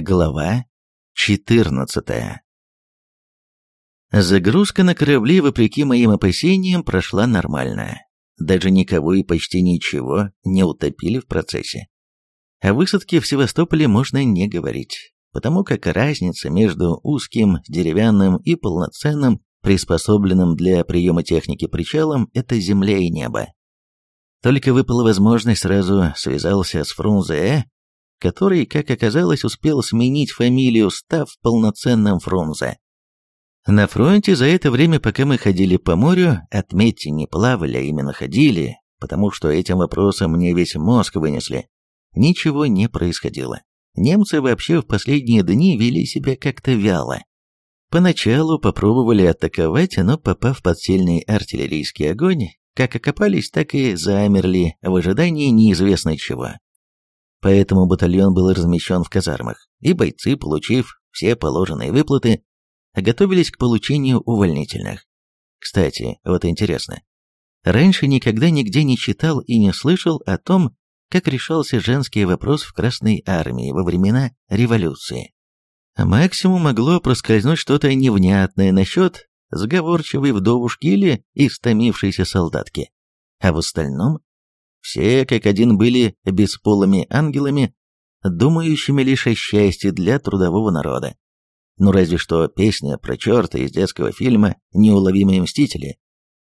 Глава 14 Загрузка на корабли, вопреки моим опасениям, прошла нормально. Даже никого и почти ничего не утопили в процессе. О высадке в Севастополе можно не говорить, потому как разница между узким, деревянным и полноценным, приспособленным для приема техники причалом – это земля и небо. Только выпала возможность, сразу связался с Фрунзе, который, как оказалось, успел сменить фамилию, став полноценным Фрунзе. На фронте за это время, пока мы ходили по морю, отметьте, не плавали, а именно ходили, потому что этим вопросом мне весь мозг вынесли, ничего не происходило. Немцы вообще в последние дни вели себя как-то вяло. Поначалу попробовали атаковать, но попав под сильный артиллерийский огонь, как окопались, так и замерли в ожидании неизвестно чего. Поэтому батальон был размещен в казармах, и бойцы, получив все положенные выплаты, готовились к получению увольнительных. Кстати, вот интересно. Раньше никогда нигде не читал и не слышал о том, как решался женский вопрос в Красной Армии во времена революции. Максимум могло проскользнуть что-то невнятное насчет сговорчивой вдовушки или истомившейся солдатки. А в остальном все как один были бесполыми ангелами, думающими лишь о счастье для трудового народа. Ну разве что песня про черта из детского фильма «Неуловимые мстители»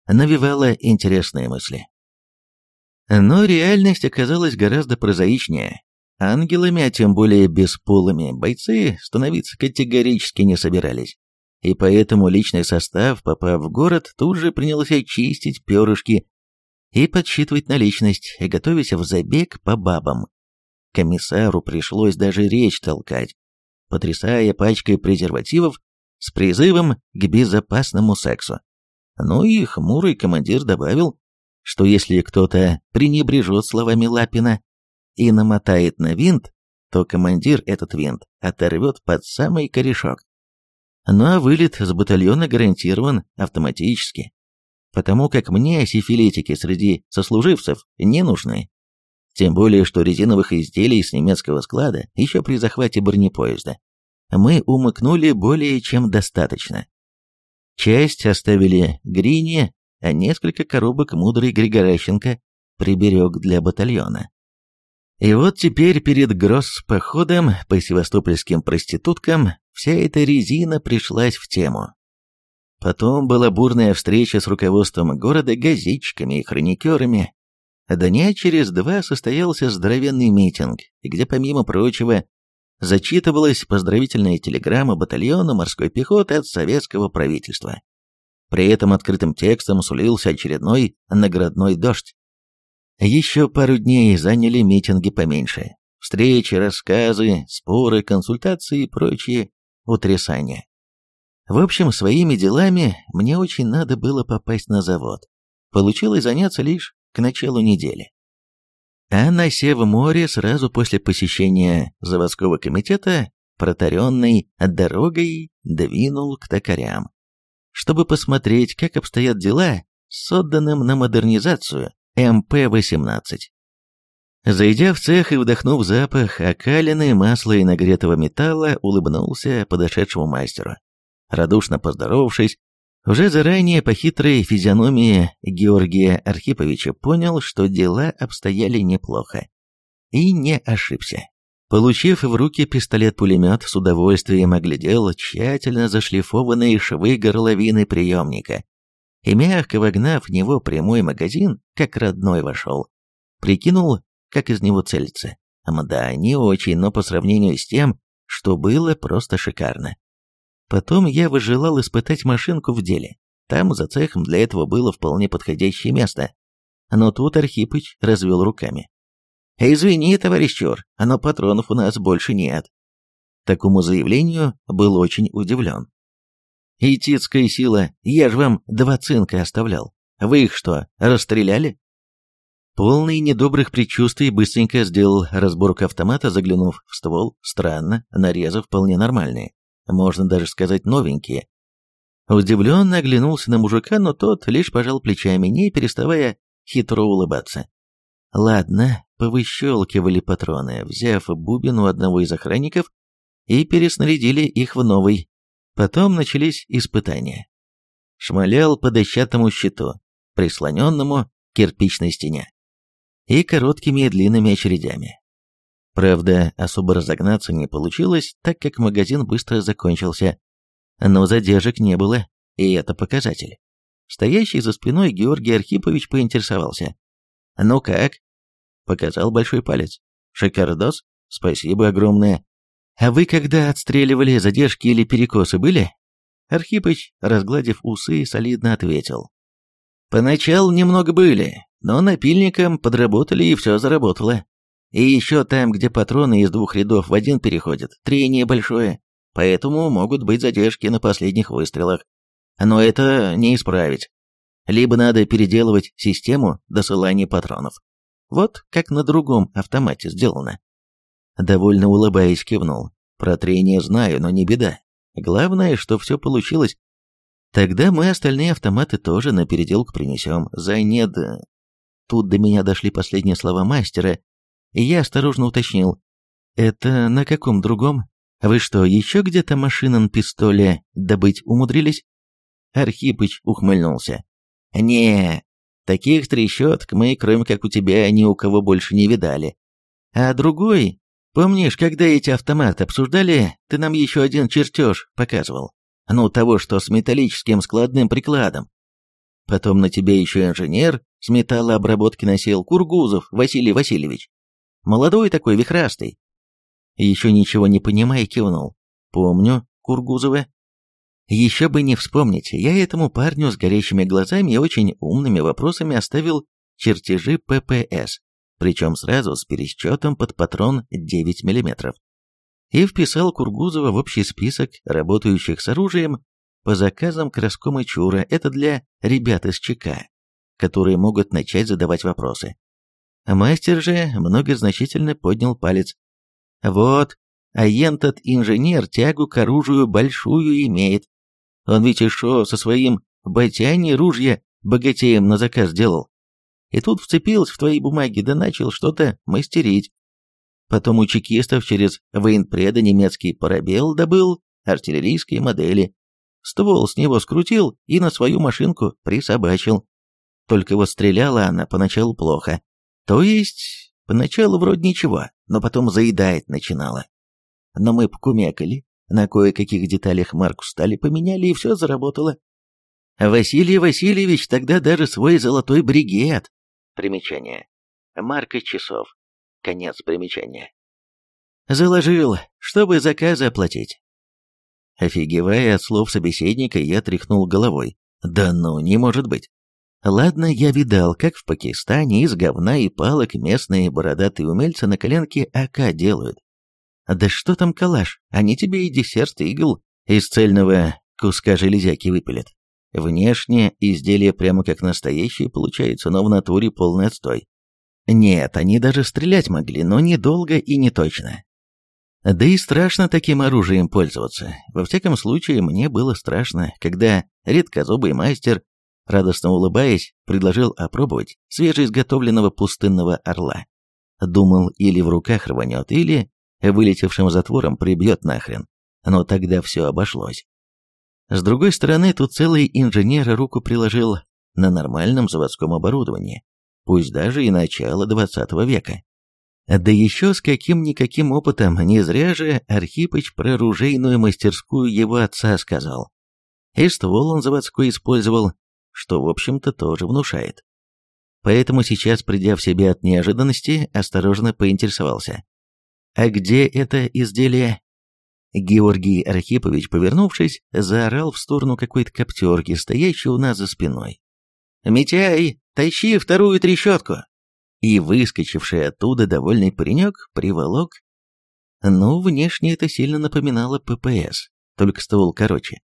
навевала интересные мысли. Но реальность оказалась гораздо прозаичнее. Ангелами, а тем более бесполыми, бойцы становиться категорически не собирались. И поэтому личный состав, попав в город, тут же принялся чистить перышки и подсчитывать наличность, готовясь в забег по бабам. Комиссару пришлось даже речь толкать, потрясая пачкой презервативов с призывом к безопасному сексу. Ну и хмурый командир добавил, что если кто-то пренебрежет словами Лапина и намотает на винт, то командир этот винт оторвет под самый корешок. Ну а вылет с батальона гарантирован автоматически, потому как мне сифилитики среди сослуживцев не нужны. Тем более, что резиновых изделий с немецкого склада еще при захвате бронепоезда мы умыкнули более чем достаточно. Часть оставили Грине, а несколько коробок мудрый Григоращенко приберег для батальона. И вот теперь перед гросс-походом по севастопольским проституткам вся эта резина пришлась в тему. Потом была бурная встреча с руководством города, газетчиками и хроникерами, Дня через два состоялся здоровенный митинг, где, помимо прочего, зачитывалась поздравительная телеграмма батальона морской пехоты от советского правительства. При этом открытым текстом сулился очередной наградной дождь. Еще пару дней заняли митинги поменьше. Встречи, рассказы, споры, консультации и прочие утрясания. В общем, своими делами мне очень надо было попасть на завод. Получилось заняться лишь к началу недели. А на Севморе сразу после посещения заводского комитета протаренной дорогой двинул к токарям, чтобы посмотреть, как обстоят дела с отданным на модернизацию МП-18. Зайдя в цех и вдохнув запах окалины, масла и нагретого металла, улыбнулся подошедшему мастеру. Радушно поздоровавшись, уже заранее по хитрой физиономии Георгия Архиповича понял, что дела обстояли неплохо. И не ошибся. Получив в руки пистолет-пулемет, с удовольствием оглядел тщательно зашлифованные швы горловины приемника и, мягко вогнав в него прямой магазин, как родной вошел, прикинул, как из него целиться. Мда, не очень, но по сравнению с тем, что было, просто шикарно. Потом я выжелал испытать машинку в деле. Там за цехом для этого было вполне подходящее место. Но тут Архипыч развел руками. «Извини, товарищ Чор, но патронов у нас больше нет». Такому заявлению был очень удивлен. «Итицкая сила, я же вам два цинка оставлял. Вы их что, расстреляли?» Полный недобрых предчувствий быстренько сделал разборку автомата, заглянув в ствол. Странно, нарезы вполне нормальные можно даже сказать новенькие. Удивленно оглянулся на мужика, но тот лишь пожал плечами, не переставая хитро улыбаться. Ладно, повыщелкивали патроны, взяв бубен у одного из охранников, и переснарядили их в новый. Потом начались испытания. Шмалял по дощатому щиту, прислоненному к кирпичной стене, и короткими и длинными очередями. Правда, особо разогнаться не получилось, так как магазин быстро закончился. Но задержек не было, и это показатель. Стоящий за спиной Георгий Архипович поинтересовался. «Ну как?» Показал большой палец. «Шикардос? Спасибо огромное. А вы когда отстреливали, задержки или перекосы были?» Архипыч, разгладив усы, солидно ответил. «Поначалу немного были, но напильником подработали и все заработало. И еще там, где патроны из двух рядов в один переходят, трение большое, поэтому могут быть задержки на последних выстрелах. Но это не исправить. Либо надо переделывать систему досылания патронов. Вот как на другом автомате сделано. Довольно улыбаясь, кивнул. Про трение знаю, но не беда. Главное, что все получилось. Тогда мы остальные автоматы тоже на переделку принесем. За нед... Тут до меня дошли последние слова мастера, я осторожно уточнил. «Это на каком другом? Вы что, еще где-то машинам пистоле добыть умудрились?» Архипыч ухмыльнулся. «Не, таких трещоток мы, кроме как у тебя, ни у кого больше не видали. А другой, помнишь, когда эти автоматы обсуждали, ты нам еще один чертеж показывал? Ну, того, что с металлическим складным прикладом. Потом на тебе еще инженер с металлообработки носил Кургузов Василий Васильевич. Молодой такой, вихрастый. Еще ничего не понимая, кивнул. Помню Кургузова. Еще бы не вспомнить, я этому парню с горящими глазами и очень умными вопросами оставил чертежи ППС, причем сразу с пересчетом под патрон 9 мм. И вписал Кургузова в общий список работающих с оружием по заказам Краском и Чура. Это для ребят из ЧК, которые могут начать задавать вопросы. Мастер же многозначительно поднял палец. Вот, а этот инженер тягу к оружию большую имеет. Он ведь шо со своим батяни ружья богатеем на заказ делал. И тут вцепился в твои бумаги да начал что-то мастерить. Потом у чекистов через военпреда немецкий парабел добыл артиллерийские модели. Ствол с него скрутил и на свою машинку присобачил. Только вот стреляла она поначалу плохо. То есть, поначалу вроде ничего, но потом заедает начинала. Но мы покумекали, на кое-каких деталях марку стали поменяли, и все заработало. Василий Васильевич тогда даже свой золотой бригет. Примечание. Марка часов. Конец примечания. Заложил, чтобы заказы оплатить. Офигевая от слов собеседника, я тряхнул головой. Да ну, не может быть. Ладно, я видал, как в Пакистане из говна и палок местные бородатые умельцы на коленке АК делают. Да что там калаш, они тебе и десерт игл из цельного куска железяки выпилят. Внешне изделие прямо как настоящее получается, но в натуре полный отстой. Нет, они даже стрелять могли, но недолго и не точно. Да и страшно таким оружием пользоваться. Во всяком случае, мне было страшно, когда редкозубый мастер радостно улыбаясь, предложил опробовать свежеизготовленного пустынного орла. Думал, или в руках рванет, или вылетевшим затвором прибьет нахрен. Но тогда все обошлось. С другой стороны, тут целый инженер руку приложил на нормальном заводском оборудовании, пусть даже и начало 20 века. Да еще с каким-никаким опытом, не зря же Архипыч про оружейную мастерскую его отца сказал. И ствол он заводской использовал, что, в общем-то, тоже внушает. Поэтому сейчас, придя в себя от неожиданности, осторожно поинтересовался. «А где это изделие?» Георгий Архипович, повернувшись, заорал в сторону какой-то коптерки, стоящей у нас за спиной. «Митяй, тащи вторую трещотку!» И выскочивший оттуда довольный паренек приволок. Ну, внешне это сильно напоминало ППС, только ствол короче.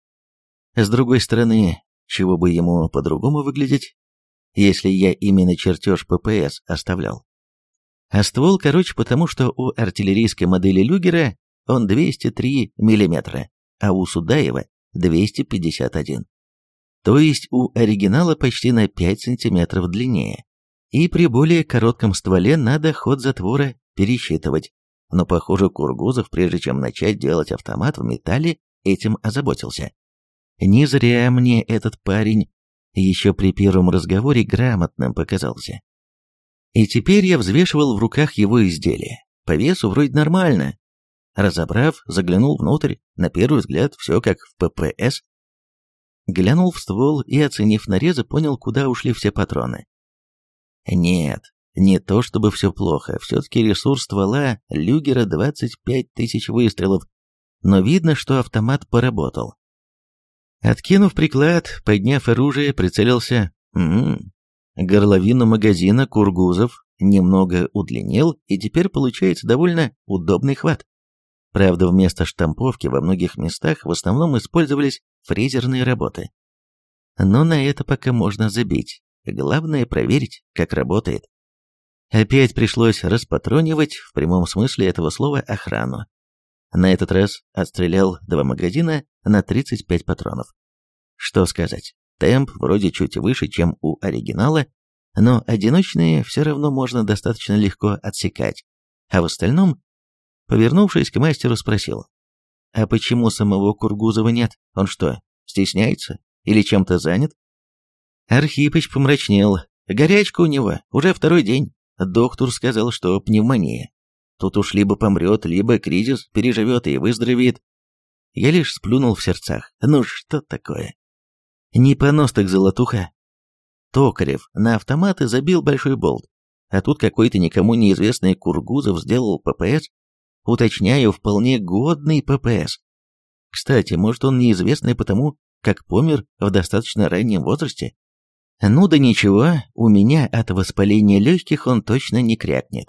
С другой стороны, чего бы ему по-другому выглядеть, если я именно чертеж ППС оставлял. А ствол короче потому, что у артиллерийской модели Люгера он 203 мм, а у Судаева 251. То есть у оригинала почти на 5 см длиннее. И при более коротком стволе надо ход затвора пересчитывать. но, похоже, Кургузов, прежде чем начать делать автомат в металле, этим озаботился. Не зря мне этот парень еще при первом разговоре грамотным показался. И теперь я взвешивал в руках его изделие. По весу вроде нормально. Разобрав, заглянул внутрь, на первый взгляд все как в ППС. Глянул в ствол и, оценив нарезы, понял, куда ушли все патроны. Нет, не то чтобы все плохо, все-таки ресурс ствола Люгера 25 тысяч выстрелов, но видно, что автомат поработал. Откинув приклад, подняв оружие, прицелился. М -м, горловину магазина Кургузов немного удлинил, и теперь получается довольно удобный хват. Правда, вместо штамповки во многих местах в основном использовались фрезерные работы. Но на это пока можно забить. Главное проверить, как работает. Опять пришлось распатронивать, в прямом смысле этого слова, охрану. На этот раз отстрелял два магазина на 35 патронов. Что сказать, темп вроде чуть выше, чем у оригинала, но одиночные все равно можно достаточно легко отсекать. А в остальном, повернувшись к мастеру, спросил, «А почему самого Кургузова нет? Он что, стесняется? Или чем-то занят?» Архипыч помрачнел. Горячка у него, уже второй день. Доктор сказал, что пневмония. Тут уж либо помрет, либо кризис переживет и выздоровеет. Я лишь сплюнул в сердцах. Ну что такое? Не понос так золотуха. Токарев на автоматы забил большой болт. А тут какой-то никому неизвестный Кургузов сделал ППС. Уточняю, вполне годный ППС. Кстати, может он неизвестный потому, как помер в достаточно раннем возрасте? Ну да ничего, у меня от воспаления легких он точно не крякнет.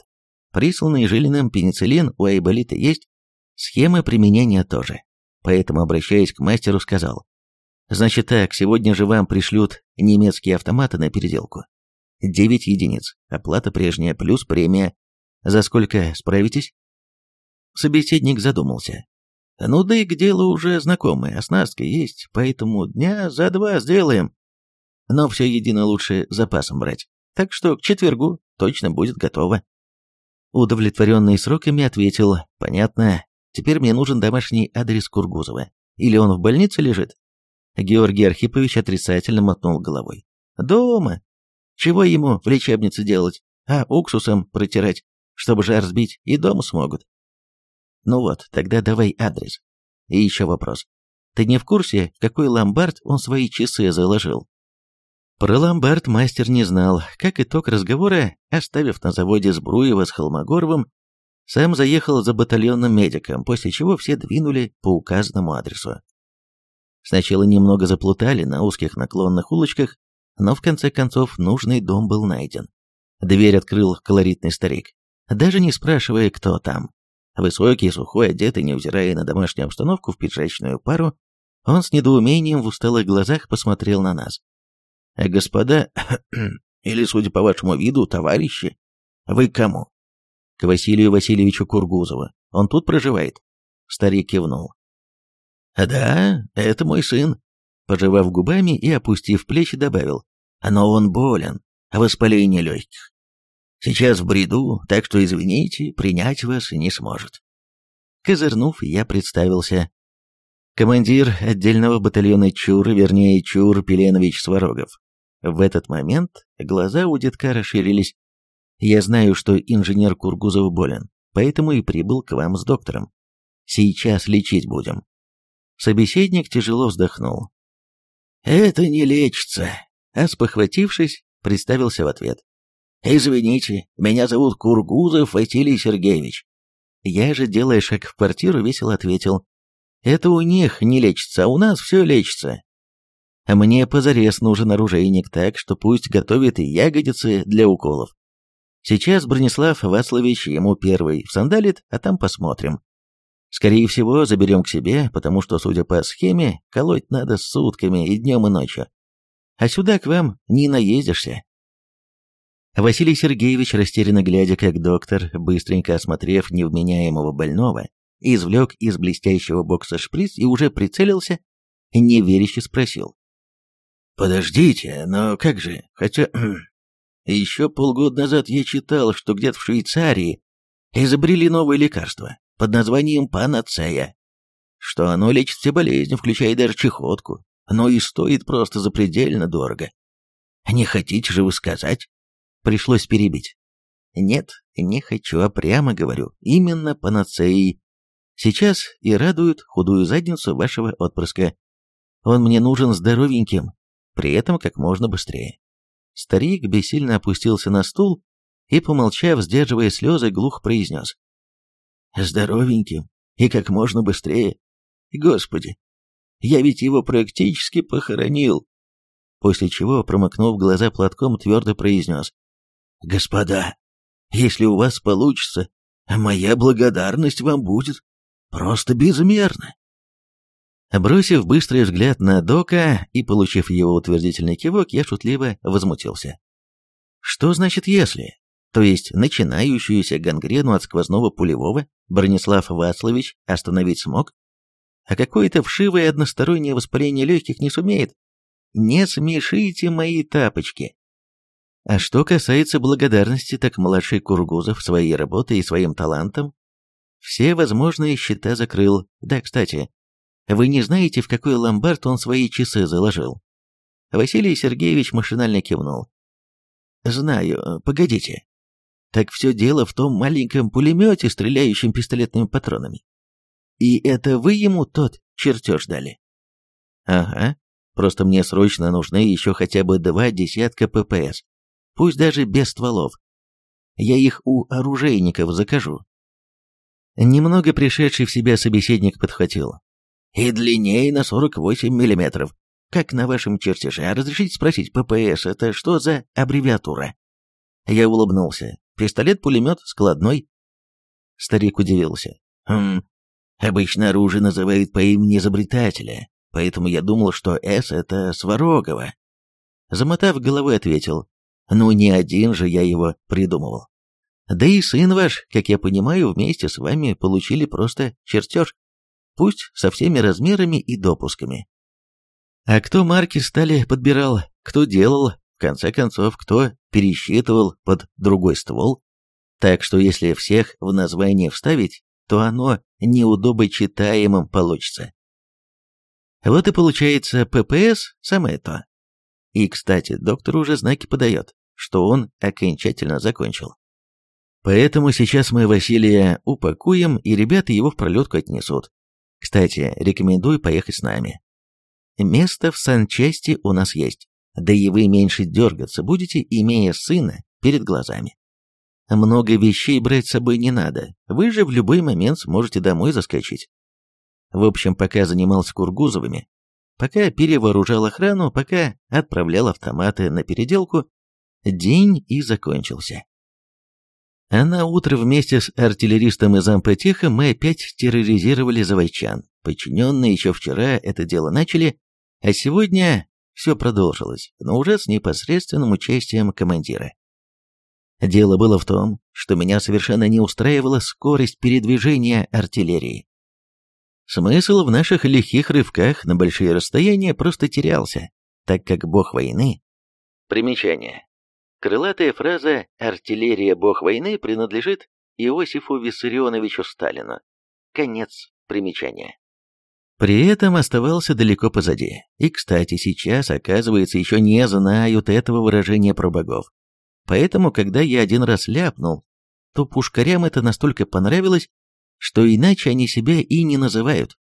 Присланный Жилиным пенициллин у Айболита есть, схемы применения тоже. Поэтому, обращаясь к мастеру, сказал, «Значит так, сегодня же вам пришлют немецкие автоматы на переделку. Девять единиц, оплата прежняя, плюс премия. За сколько справитесь?» Собеседник задумался. «Ну да и к делу уже знакомые, оснастка есть, поэтому дня за два сделаем но все едино лучше запасом брать. Так что к четвергу точно будет готово. Удовлетворенный сроками ответил, понятно, теперь мне нужен домашний адрес Кургузова. Или он в больнице лежит? Георгий Архипович отрицательно мотнул головой. Дома. Чего ему в лечебнице делать? А уксусом протирать, чтобы жар сбить, и дома смогут. Ну вот, тогда давай адрес. И еще вопрос. Ты не в курсе, в какой ломбард он свои часы заложил? Про ломбард мастер не знал. Как итог разговора, оставив на заводе Сбруева с Холмогоровым, сам заехал за батальонным медиком, после чего все двинули по указанному адресу. Сначала немного заплутали на узких наклонных улочках, но в конце концов нужный дом был найден. Дверь открыл колоритный старик, даже не спрашивая, кто там. Высокий, сухой, одетый, невзирая на домашнюю обстановку в пиджачную пару, он с недоумением в усталых глазах посмотрел на нас. А господа, или, судя по вашему виду, товарищи, вы кому? К Василию Васильевичу Кургузову. Он тут проживает? Старик кивнул. Да, это мой сын. Пожевав губами и опустив плечи, добавил. Но он болен, воспаление легких. Сейчас в бреду, так что, извините, принять вас не сможет. Козырнув, я представился. Командир отдельного батальона ЧУР, вернее, ЧУР Пеленович Сварогов. В этот момент глаза у детка расширились. «Я знаю, что инженер Кургузов болен, поэтому и прибыл к вам с доктором. Сейчас лечить будем». Собеседник тяжело вздохнул. «Это не лечится», а спохватившись, представился в ответ. «Извините, меня зовут Кургузов Василий Сергеевич». Я же, делая шаг в квартиру, весело ответил. «Это у них не лечится, а у нас все лечится. Мне позарез нужен оружейник, так что пусть готовит и ягодицы для уколов. Сейчас Бронислав Васлович ему первый всандалит, а там посмотрим. Скорее всего, заберем к себе, потому что, судя по схеме, колоть надо сутками и днем, и ночью. А сюда к вам не наездишься. Василий Сергеевич, растерянно глядя, как доктор, быстренько осмотрев невменяемого больного, извлек из блестящего бокса шприц и уже прицелился, неверяще спросил. Подождите, но как же? Хотя... Еще полгода назад я читал, что где-то в Швейцарии изобрели новое лекарство под названием панацея, что оно лечит все болезни, включая даже чехотку, но и стоит просто запредельно дорого. Не хотите же вы сказать? Пришлось перебить. Нет, не хочу, а прямо говорю, именно панацеей. Сейчас и радует худую задницу вашего отпрыска. Он мне нужен здоровеньким, при этом как можно быстрее. Старик бессильно опустился на стул и, помолчав, сдерживая слезы, глух произнес. «Здоровеньким и как можно быстрее. Господи, я ведь его практически похоронил». После чего, промокнув глаза платком, твердо произнес. «Господа, если у вас получится, моя благодарность вам будет просто безмерна». Бросив быстрый взгляд на Дока и получив его утвердительный кивок, я шутливо возмутился. Что значит «если»? То есть начинающуюся гангрену от сквозного пулевого Бронислав Вацлович остановить смог? А какое-то вшивое одностороннее воспаление легких не сумеет? Не смешите мои тапочки. А что касается благодарности, так младший Кургузов своей работой и своим талантом все возможные счета закрыл. Да, кстати, вы не знаете, в какой ломбард он свои часы заложил?» Василий Сергеевич машинально кивнул. «Знаю. Погодите. Так все дело в том маленьком пулемете, стреляющем пистолетными патронами. И это вы ему тот чертеж дали?» «Ага. Просто мне срочно нужны еще хотя бы два десятка ППС. Пусть даже без стволов. Я их у оружейников закажу». Немного пришедший в себя собеседник подхватил и длиннее на 48 миллиметров, как на вашем чертеже. А разрешите спросить, ППС — это что за аббревиатура?» Я улыбнулся. «Пистолет-пулемет складной?» Старик удивился. «Хм, обычно оружие называют по имени изобретателя, поэтому я думал, что «С» — это Сварогова». Замотав головой, ответил. «Ну, не один же я его придумывал. Да и сын ваш, как я понимаю, вместе с вами получили просто чертеж пусть со всеми размерами и допусками. А кто марки стали подбирал, кто делал, в конце концов, кто пересчитывал под другой ствол, так что если всех в название вставить, то оно неудобочитаемым получится. Вот и получается ППС самое то. И, кстати, доктор уже знаки подает, что он окончательно закончил. Поэтому сейчас мы Василия упакуем, и ребята его в пролетку отнесут. Кстати, рекомендую поехать с нами. Место в санчасти у нас есть, да и вы меньше дергаться будете, имея сына перед глазами. Много вещей брать с собой не надо, вы же в любой момент сможете домой заскочить. В общем, пока занимался Кургузовыми, пока перевооружал охрану, пока отправлял автоматы на переделку, день и закончился. А на утро вместе с артиллеристом из Ампотеха мы опять терроризировали завойчан. Подчиненные еще вчера это дело начали, а сегодня все продолжилось, но уже с непосредственным участием командира. Дело было в том, что меня совершенно не устраивала скорость передвижения артиллерии. Смысл в наших лихих рывках на большие расстояния просто терялся, так как бог войны... Примечание. Крылатая фраза «артиллерия бог войны» принадлежит Иосифу Виссарионовичу Сталину. Конец примечания. При этом оставался далеко позади. И, кстати, сейчас, оказывается, еще не знают этого выражения про богов. Поэтому, когда я один раз ляпнул, то пушкарям это настолько понравилось, что иначе они себя и не называют.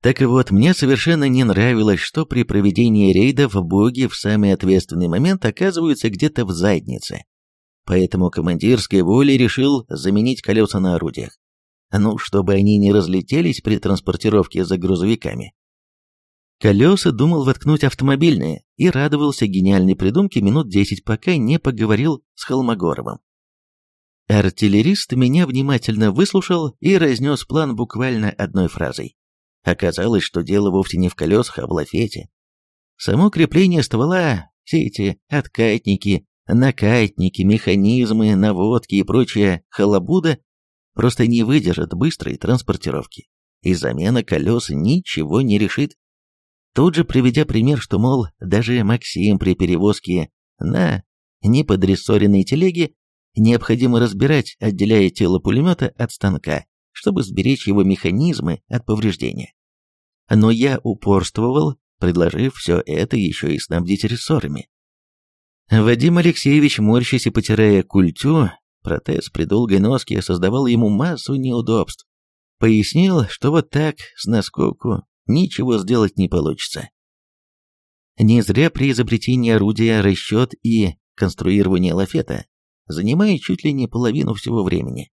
Так и вот, мне совершенно не нравилось, что при проведении рейдов боги в самый ответственный момент оказываются где-то в заднице. Поэтому командирской волей решил заменить колеса на орудиях. Ну, чтобы они не разлетелись при транспортировке за грузовиками. Колеса думал воткнуть автомобильные и радовался гениальной придумке минут десять, пока не поговорил с Холмогоровым. Артиллерист меня внимательно выслушал и разнес план буквально одной фразой. Оказалось, что дело вовсе не в колесах, а в лафете. Само крепление ствола, все эти откатники, накатники, механизмы, наводки и прочая халабуда просто не выдержат быстрой транспортировки, и замена колес ничего не решит. Тут же приведя пример, что, мол, даже Максим при перевозке на неподрессоренной телеге необходимо разбирать, отделяя тело пулемета от станка, чтобы сберечь его механизмы от повреждения. Но я упорствовал, предложив все это еще и снабдить рессорами. Вадим Алексеевич, морщась и потирая культю, протез при долгой носке создавал ему массу неудобств. Пояснил, что вот так, с наскоку, ничего сделать не получится. Не зря при изобретении орудия расчет и конструирование лафета занимает чуть ли не половину всего времени.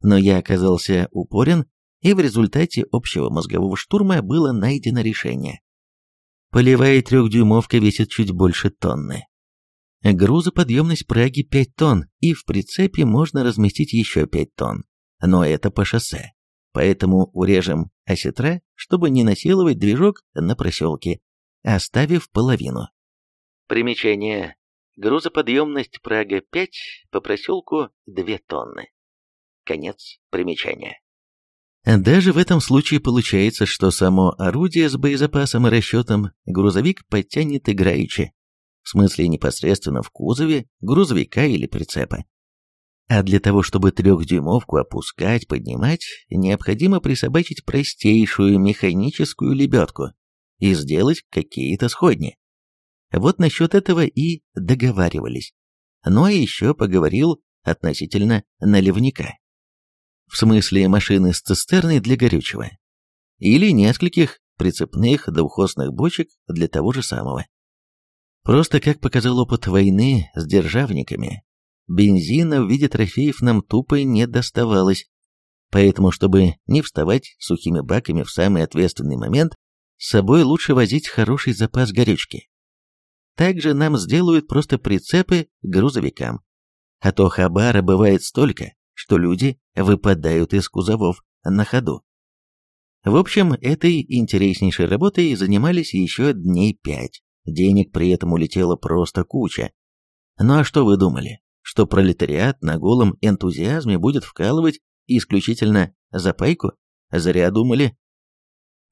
Но я оказался упорен, и в результате общего мозгового штурма было найдено решение. Полевая трехдюймовка весит чуть больше тонны. Грузоподъемность Праги 5 тонн, и в прицепе можно разместить еще 5 тонн. Но это по шоссе. Поэтому урежем осетра, чтобы не насиловать движок на проселке, оставив половину. Примечание. Грузоподъемность Прага 5 по проселку 2 тонны. Конец примечания. Даже в этом случае получается, что само орудие с боезапасом и расчетом грузовик подтянет играючи, в смысле непосредственно в кузове грузовика или прицепа. А для того, чтобы трехдюймовку опускать, поднимать, необходимо присобачить простейшую механическую лебедку и сделать какие-то сходни. Вот насчет этого и договаривались. Ну а еще поговорил относительно наливника в смысле машины с цистерной для горючего, или нескольких прицепных двухосных бочек для того же самого. Просто, как показал опыт войны с державниками, бензина в виде трофеев нам тупо не доставалось, поэтому, чтобы не вставать сухими баками в самый ответственный момент, с собой лучше возить хороший запас горючки. Также нам сделают просто прицепы к грузовикам, а то хабара бывает столько, что люди выпадают из кузовов на ходу. В общем, этой интереснейшей работой занимались еще дней пять. Денег при этом улетело просто куча. Ну а что вы думали? Что пролетариат на голом энтузиазме будет вкалывать исключительно за пайку? Зря думали.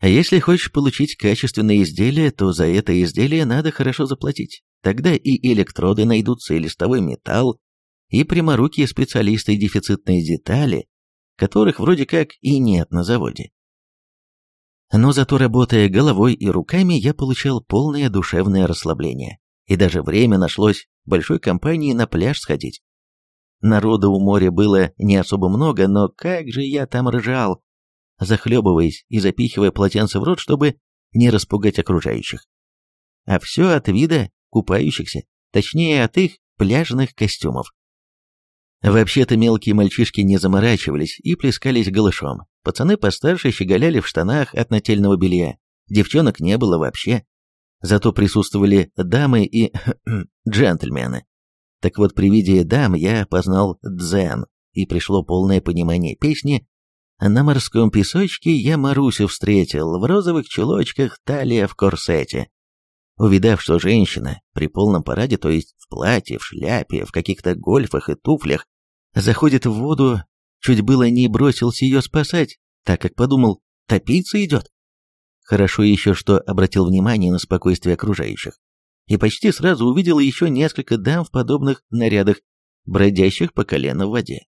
А если хочешь получить качественное изделие, то за это изделие надо хорошо заплатить. Тогда и электроды найдутся, и листовой металл, и пряморукие специалисты и дефицитные детали, которых вроде как и нет на заводе. Но зато работая головой и руками, я получал полное душевное расслабление. И даже время нашлось большой компании на пляж сходить. Народа у моря было не особо много, но как же я там ржал, захлебываясь и запихивая полотенце в рот, чтобы не распугать окружающих. А все от вида купающихся, точнее от их пляжных костюмов. Вообще-то мелкие мальчишки не заморачивались и плескались голышом. Пацаны постарше щеголяли в штанах от нательного белья. Девчонок не было вообще. Зато присутствовали дамы и джентльмены. Так вот, при виде дам я познал дзен, и пришло полное понимание песни «На морском песочке я Марусю встретил, в розовых чулочках, талия в корсете». Увидав, что женщина при полном параде, то есть в платье, в шляпе, в каких-то гольфах и туфлях, заходит в воду, чуть было не бросился ее спасать, так как подумал, топиться идет. Хорошо еще, что обратил внимание на спокойствие окружающих. И почти сразу увидел еще несколько дам в подобных нарядах, бродящих по колено в воде.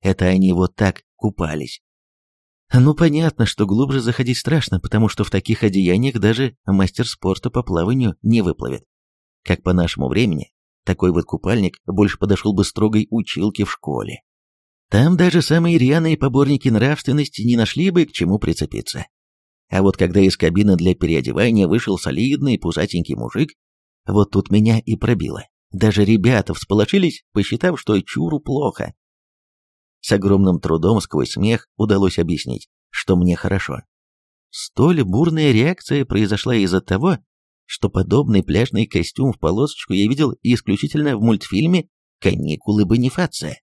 Это они вот так купались. Ну, понятно, что глубже заходить страшно, потому что в таких одеяниях даже мастер спорта по плаванию не выплывет. Как по нашему времени, такой вот купальник больше подошел бы строгой училке в школе. Там даже самые рьяные поборники нравственности не нашли бы к чему прицепиться. А вот когда из кабины для переодевания вышел солидный пузатенький мужик, вот тут меня и пробило. Даже ребята всполошились, посчитав, что чуру плохо. С огромным трудом сквозь смех удалось объяснить, что мне хорошо. Столь бурная реакция произошла из-за того, что подобный пляжный костюм в полосочку я видел исключительно в мультфильме «Каникулы Бонифация».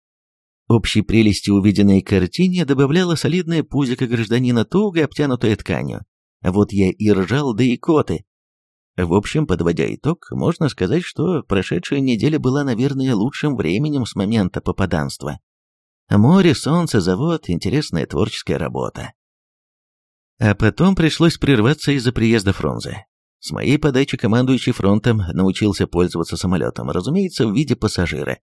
Общей прелести увиденной картине добавляла солидная пузика гражданина, туго обтянутая тканью. Вот я и ржал, да и коты. В общем, подводя итог, можно сказать, что прошедшая неделя была, наверное, лучшим временем с момента попаданства. Море, солнце, завод, интересная творческая работа. А потом пришлось прерваться из-за приезда Фрунзе. С моей подачи командующий фронтом научился пользоваться самолетом, разумеется, в виде пассажира.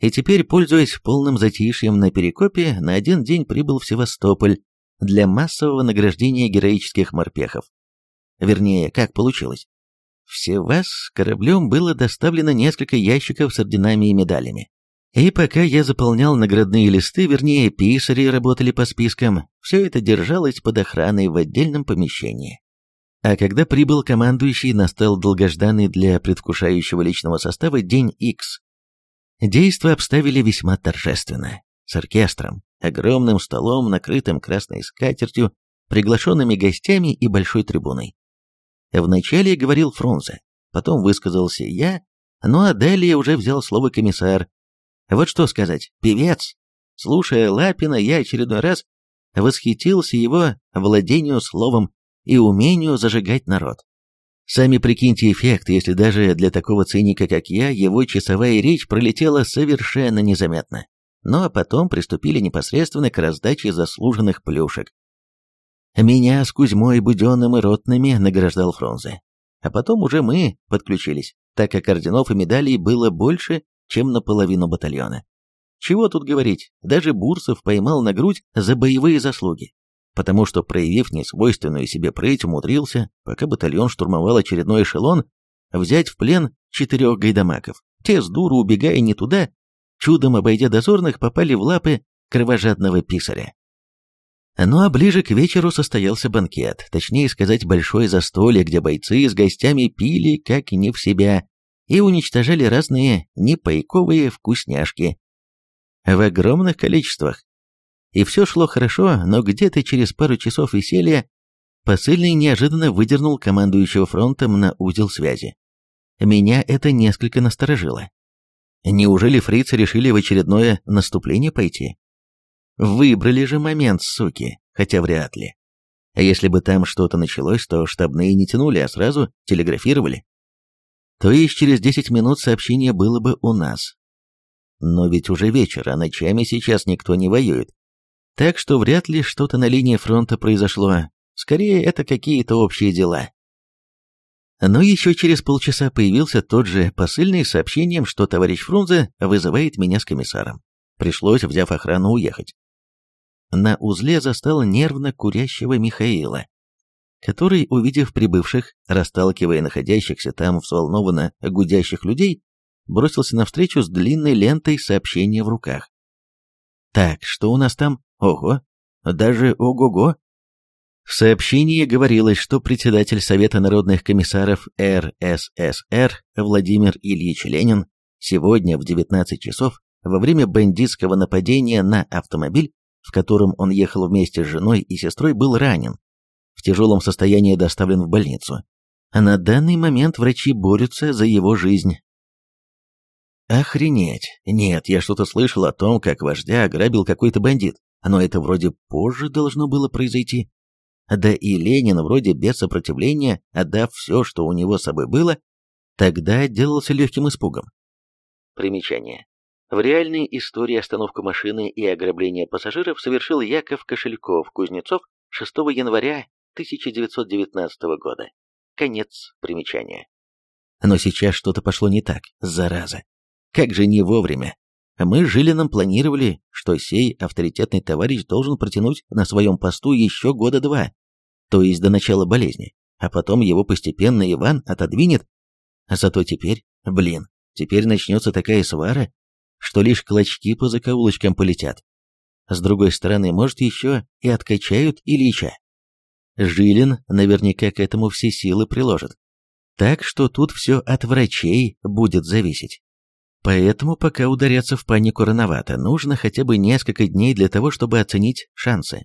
и теперь, пользуясь полным затишьем на Перекопе, на один день прибыл в Севастополь для массового награждения героических морпехов. Вернее, как получилось. В Севас кораблем было доставлено несколько ящиков с орденами и медалями. И пока я заполнял наградные листы, вернее, писари работали по спискам, все это держалось под охраной в отдельном помещении. А когда прибыл командующий, настал долгожданный для предвкушающего личного состава день X. Действо обставили весьма торжественно, с оркестром, огромным столом, накрытым красной скатертью, приглашенными гостями и большой трибуной. Вначале говорил Фрунзе, потом высказался я, ну а далее уже взял слово комиссар, вот что сказать, певец. Слушая Лапина, я очередной раз восхитился его владению словом и умению зажигать народ. Сами прикиньте эффект, если даже для такого циника, как я, его часовая речь пролетела совершенно незаметно. Ну а потом приступили непосредственно к раздаче заслуженных плюшек. Меня с Кузьмой, Буденным и Ротными награждал Фрунзе. А потом уже мы подключились, так как орденов и медалей было больше, чем наполовину батальона. Чего тут говорить, даже Бурсов поймал на грудь за боевые заслуги, потому что, проявив несвойственную себе прыть, умудрился, пока батальон штурмовал очередной эшелон, взять в плен четырех гайдамаков. Те с дуру, убегая не туда, чудом обойдя дозорных, попали в лапы кровожадного писаря. Ну а ближе к вечеру состоялся банкет, точнее сказать, большое застолье, где бойцы с гостями пили как не в себя, и уничтожали разные непайковые вкусняшки в огромных количествах. И все шло хорошо, но где-то через пару часов веселья посыльный неожиданно выдернул командующего фронтом на узел связи. Меня это несколько насторожило. Неужели фрицы решили в очередное наступление пойти? Выбрали же момент, суки, хотя вряд ли. А если бы там что-то началось, то штабные не тянули, а сразу телеграфировали то есть через 10 минут сообщение было бы у нас. Но ведь уже вечер, а ночами сейчас никто не воюет. Так что вряд ли что-то на линии фронта произошло. Скорее, это какие-то общие дела. Но еще через полчаса появился тот же посыльный с сообщением, что товарищ Фрунзе вызывает меня с комиссаром. Пришлось, взяв охрану, уехать. На узле застал нервно курящего Михаила который, увидев прибывших, расталкивая находящихся там взволнованно гудящих людей, бросился навстречу с длинной лентой сообщения в руках. «Так, что у нас там? Ого! Даже ого-го!» В сообщении говорилось, что председатель Совета народных комиссаров РССР Владимир Ильич Ленин сегодня в 19 часов во время бандитского нападения на автомобиль, в котором он ехал вместе с женой и сестрой, был ранен в тяжелом состоянии доставлен в больницу. А на данный момент врачи борются за его жизнь. Охренеть. Нет, я что-то слышал о том, как вождя ограбил какой-то бандит. Но это вроде позже должно было произойти. Да и Ленин вроде без сопротивления, отдав все, что у него с собой было, тогда отделался легким испугом. Примечание. В реальной истории остановку машины и ограбление пассажиров совершил Яков Кошельков-Кузнецов 6 января 1919 года. Конец примечания. Но сейчас что-то пошло не так, зараза. Как же не вовремя. Мы с Жилином планировали, что сей авторитетный товарищ должен протянуть на своем посту еще года два, то есть до начала болезни, а потом его постепенно Иван отодвинет. Зато теперь, блин, теперь начнется такая свара, что лишь клочки по закоулочкам полетят. С другой стороны, может, еще и откачают Ильича. Жилин наверняка к этому все силы приложит. Так что тут все от врачей будет зависеть. Поэтому пока ударяться в панику рановато, нужно хотя бы несколько дней для того, чтобы оценить шансы.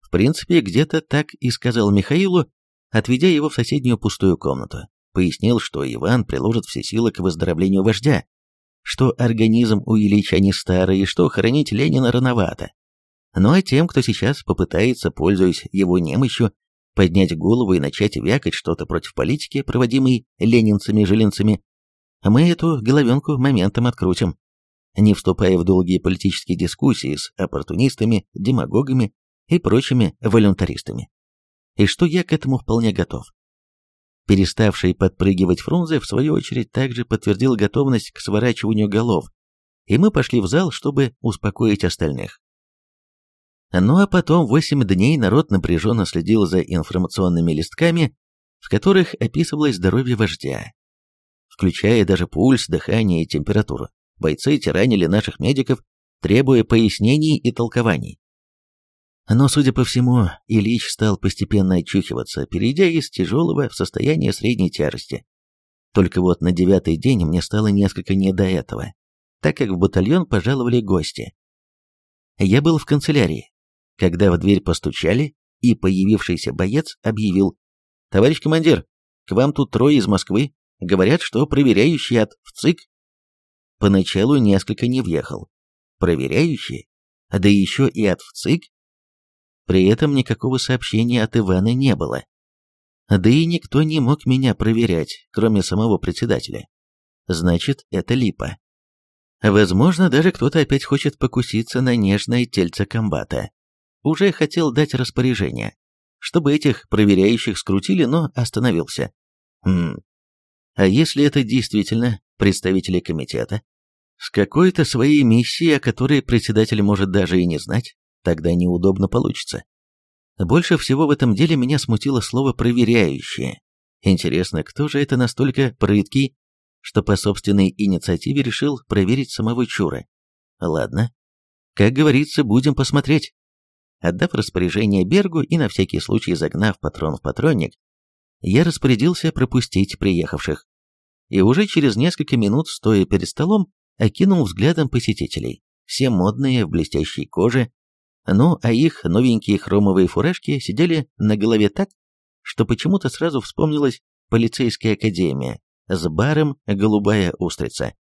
В принципе, где-то так и сказал Михаилу, отведя его в соседнюю пустую комнату. Пояснил, что Иван приложит все силы к выздоровлению вождя, что организм у Ильича не старый и что хоронить Ленина рановато. Ну а тем, кто сейчас попытается, пользуясь его немощью, поднять голову и начать вякать что-то против политики, проводимой ленинцами-жилинцами, мы эту головенку моментом открутим, не вступая в долгие политические дискуссии с оппортунистами, демагогами и прочими волюнтаристами. И что я к этому вполне готов. Переставший подпрыгивать Фрунзе, в свою очередь, также подтвердил готовность к сворачиванию голов и мы пошли в зал, чтобы успокоить остальных. Ну а потом восемь дней народ напряженно следил за информационными листками, в которых описывалось здоровье вождя, включая даже пульс, дыхание и температуру. Бойцы тиранили наших медиков, требуя пояснений и толкований. Но, судя по всему, Ильич стал постепенно очухиваться, перейдя из тяжелого в состояние средней тяжести. Только вот на девятый день мне стало несколько не до этого, так как в батальон пожаловали гости. Я был в канцелярии, когда в дверь постучали, и появившийся боец объявил «Товарищ командир, к вам тут трое из Москвы, говорят, что проверяющий от ВЦИК». Поначалу несколько не въехал. Проверяющий? Да еще и от ВЦИК? При этом никакого сообщения от Ивана не было. Да и никто не мог меня проверять, кроме самого председателя. Значит, это липа. Возможно, даже кто-то опять хочет покуситься на нежное тельце комбата. Уже хотел дать распоряжение, чтобы этих проверяющих скрутили, но остановился. Хм. А если это действительно представители комитета? С какой-то своей миссией, о которой председатель может даже и не знать? Тогда неудобно получится. Больше всего в этом деле меня смутило слово «проверяющие». Интересно, кто же это настолько прыткий, что по собственной инициативе решил проверить самого Чура? Ладно. Как говорится, будем посмотреть. Отдав распоряжение Бергу и на всякий случай загнав патрон в патронник, я распорядился пропустить приехавших. И уже через несколько минут, стоя перед столом, окинул взглядом посетителей. Все модные, в блестящей коже, ну, а их новенькие хромовые фуражки сидели на голове так, что почему-то сразу вспомнилась полицейская академия с баром «Голубая устрица».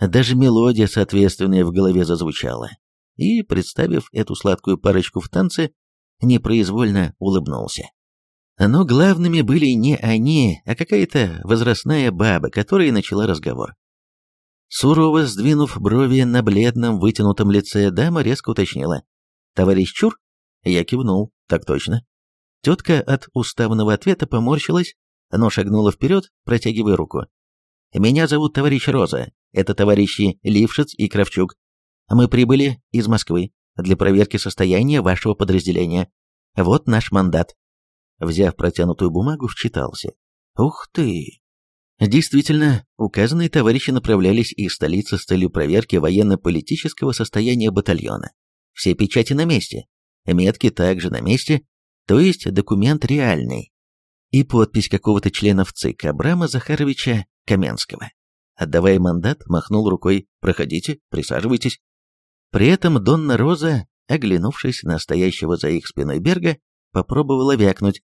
Даже мелодия соответственная в голове зазвучала. И, представив эту сладкую парочку в танце, непроизвольно улыбнулся. Но главными были не они, а какая-то возрастная баба, которая начала разговор. Сурово сдвинув брови на бледном вытянутом лице, дама резко уточнила. «Товарищ Чур?» Я кивнул. «Так точно». Тетка от уставного ответа поморщилась, но шагнула вперед, протягивая руку. «Меня зовут товарищ Роза. Это товарищи Лившиц и Кравчук. Мы прибыли из Москвы для проверки состояния вашего подразделения. Вот наш мандат». Взяв протянутую бумагу, вчитался. «Ух ты!» Действительно, указанные товарищи направлялись из столицы с целью проверки военно-политического состояния батальона. Все печати на месте, метки также на месте, то есть документ реальный. И подпись какого-то члена ВЦИК Абрама Захаровича Каменского. Отдавая мандат, махнул рукой «Проходите, присаживайтесь». При этом Донна Роза, оглянувшись на стоящего за их спиной Берга, попробовала вякнуть.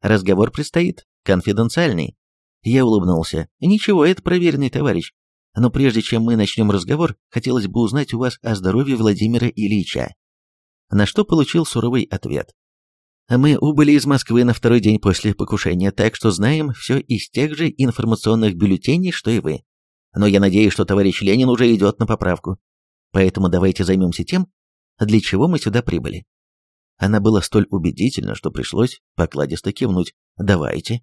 «Разговор предстоит, конфиденциальный». Я улыбнулся. «Ничего, это проверенный товарищ. Но прежде чем мы начнем разговор, хотелось бы узнать у вас о здоровье Владимира Ильича. На что получил суровый ответ. Мы убыли из Москвы на второй день после покушения, так что знаем все из тех же информационных бюллетеней, что и вы. Но я надеюсь, что товарищ Ленин уже идет на поправку. Поэтому давайте займемся тем, для чего мы сюда прибыли. Она была столь убедительна, что пришлось покладисто кивнуть. «Давайте».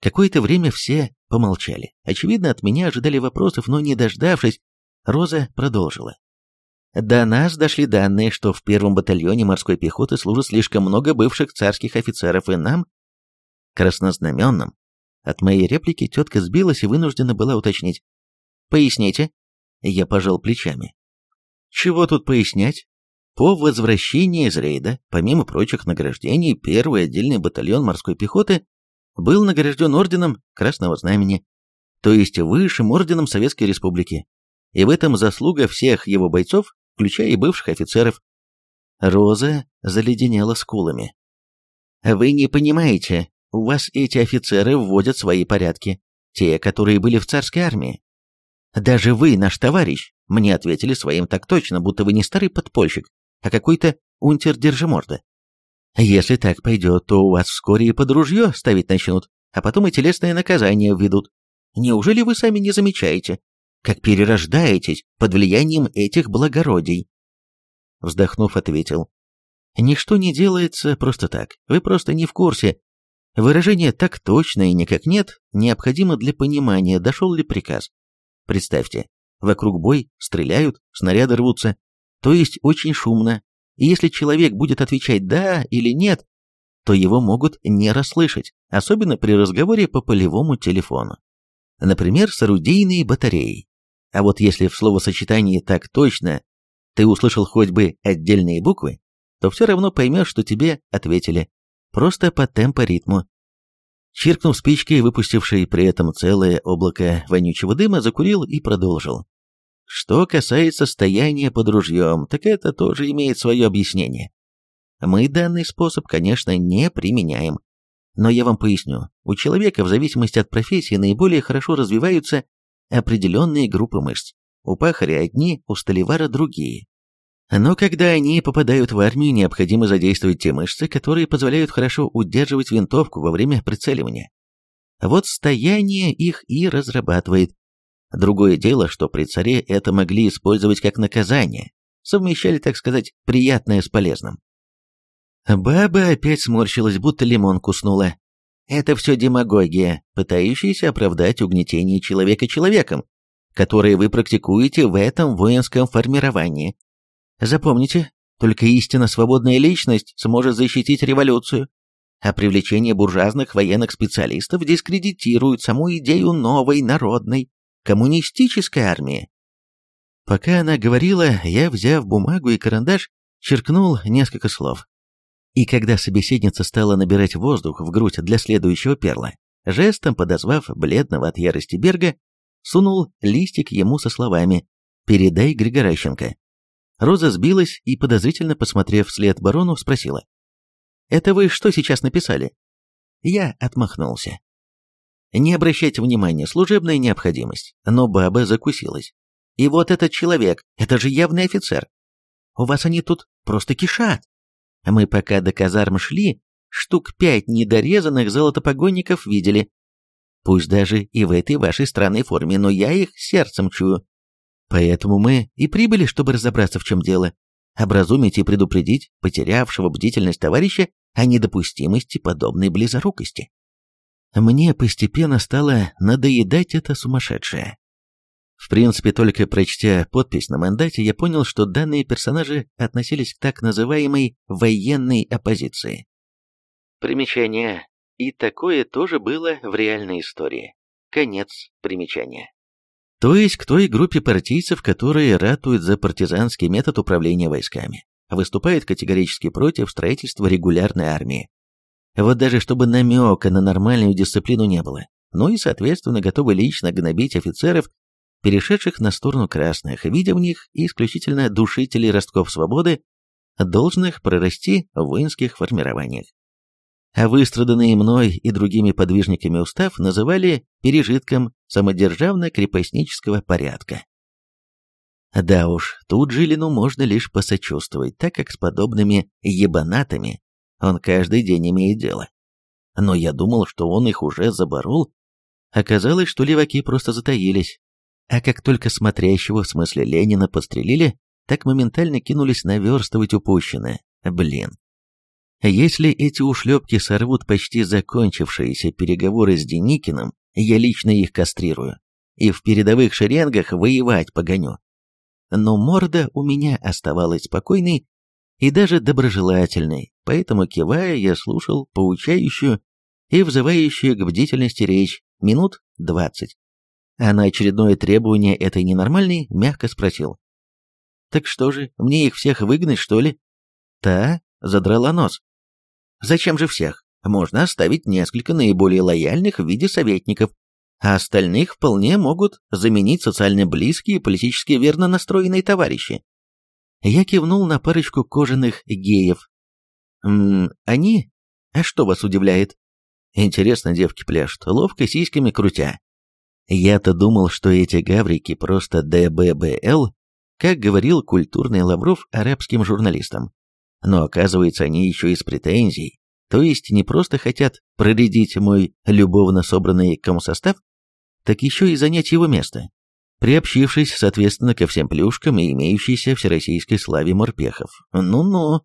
Какое-то время все помолчали. Очевидно, от меня ожидали вопросов, но не дождавшись, Роза продолжила. До нас дошли данные, что в первом батальоне морской пехоты служит слишком много бывших царских офицеров, и нам, краснознаменным, от моей реплики тетка сбилась и вынуждена была уточнить. «Поясните?» Я пожал плечами. «Чего тут пояснять?» По возвращении из рейда, помимо прочих награждений, первый отдельный батальон морской пехоты был награжден орденом Красного Знамени, то есть высшим орденом Советской Республики, и в этом заслуга всех его бойцов, включая и бывших офицеров. Роза заледенела скулами. «Вы не понимаете, у вас эти офицеры вводят свои порядки, те, которые были в царской армии. Даже вы, наш товарищ, мне ответили своим так точно, будто вы не старый подпольщик, а какой-то унтер-держиморда. Если так пойдет, то у вас вскоре и под ружье ставить начнут, а потом и телесное наказание введут. Неужели вы сами не замечаете, как перерождаетесь под влиянием этих благородий?» Вздохнув, ответил. «Ничто не делается просто так, вы просто не в курсе. Выражение «так точно» и «никак нет» необходимо для понимания, дошел ли приказ. Представьте, вокруг бой, стреляют, снаряды рвутся, то есть очень шумно, и если человек будет отвечать «да» или «нет», то его могут не расслышать, особенно при разговоре по полевому телефону. Например, с орудийной батареей. А вот если в словосочетании так точно ты услышал хоть бы отдельные буквы, то все равно поймешь, что тебе ответили. Просто по темпоритму. Чиркнув спичкой, выпустившей при этом целое облако вонючего дыма, закурил и продолжил. Что касается стояния под ружьем, так это тоже имеет свое объяснение. Мы данный способ, конечно, не применяем. Но я вам поясню, у человека в зависимости от профессии наиболее хорошо развиваются определенные группы мышц. У пахаря одни, у столевара другие. Но когда они попадают в армию, необходимо задействовать те мышцы, которые позволяют хорошо удерживать винтовку во время прицеливания. Вот стояние их и разрабатывает. Другое дело, что при царе это могли использовать как наказание, совмещали, так сказать, приятное с полезным. Баба опять сморщилась, будто лимон куснула. Это все демагогия, пытающаяся оправдать угнетение человека человеком, которое вы практикуете в этом воинском формировании. Запомните, только истинно свободная личность сможет защитить революцию, а привлечение буржуазных военных специалистов дискредитирует саму идею новой народной коммунистической армии. Пока она говорила, я, взяв бумагу и карандаш, черкнул несколько слов. И когда собеседница стала набирать воздух в грудь для следующего перла, жестом подозвав бледного от ярости Берга, сунул листик ему со словами «Передай Григоращенко». Роза сбилась и, подозрительно посмотрев вслед барону, спросила. «Это вы что сейчас написали?» Я отмахнулся. Не обращайте внимания, служебная необходимость. Но баба закусилась. И вот этот человек, это же явный офицер. У вас они тут просто кишат. Мы пока до казарм шли, штук пять недорезанных золотопогонников видели. Пусть даже и в этой вашей странной форме, но я их сердцем чую. Поэтому мы и прибыли, чтобы разобраться, в чем дело, образумить и предупредить потерявшего бдительность товарища о недопустимости подобной близорукости. Мне постепенно стало надоедать это сумасшедшее. В принципе, только прочтя подпись на мандате, я понял, что данные персонажи относились к так называемой военной оппозиции. Примечание. И такое тоже было в реальной истории. Конец примечания. То есть к той группе партийцев, которые ратуют за партизанский метод управления войсками, выступают категорически против строительства регулярной армии. Вот даже чтобы намека на нормальную дисциплину не было. Ну и, соответственно, готовы лично гнобить офицеров, перешедших на сторону красных, видя в них исключительно душителей ростков свободы, должных прорасти в воинских формированиях а выстраданный мной и другими подвижниками устав называли пережитком самодержавно-крепостнического порядка. Да уж, тут Жилину можно лишь посочувствовать, так как с подобными ебанатами он каждый день имеет дело. Но я думал, что он их уже заборол. Оказалось, что леваки просто затаились. А как только смотрящего, в смысле Ленина, подстрелили, так моментально кинулись наверстывать упущенное. Блин, если эти ушлепки сорвут почти закончившиеся переговоры с Деникиным, я лично их кастрирую и в передовых шеренгах воевать погоню. Но морда у меня оставалась спокойной и даже доброжелательной, поэтому, кивая, я слушал поучающую и взывающую к бдительности речь минут двадцать. А на очередное требование этой ненормальной мягко спросил. «Так что же, мне их всех выгнать, что ли?» Та задрала нос. Зачем же всех? Можно оставить несколько наиболее лояльных в виде советников, а остальных вполне могут заменить социально близкие и политически верно настроенные товарищи. Я кивнул на парочку кожаных геев. «Ммм, они? А что вас удивляет?» Интересно девки пляшут, ловко сиськами крутя. Я-то думал, что эти гаврики просто ДББЛ, как говорил культурный Лавров арабским журналистам. Но оказывается, они еще и с претензией. То есть не просто хотят проредить мой любовно собранный комсостав, так еще и занять его место, приобщившись, соответственно, ко всем плюшкам и имеющейся всероссийской славе морпехов. Ну-ну.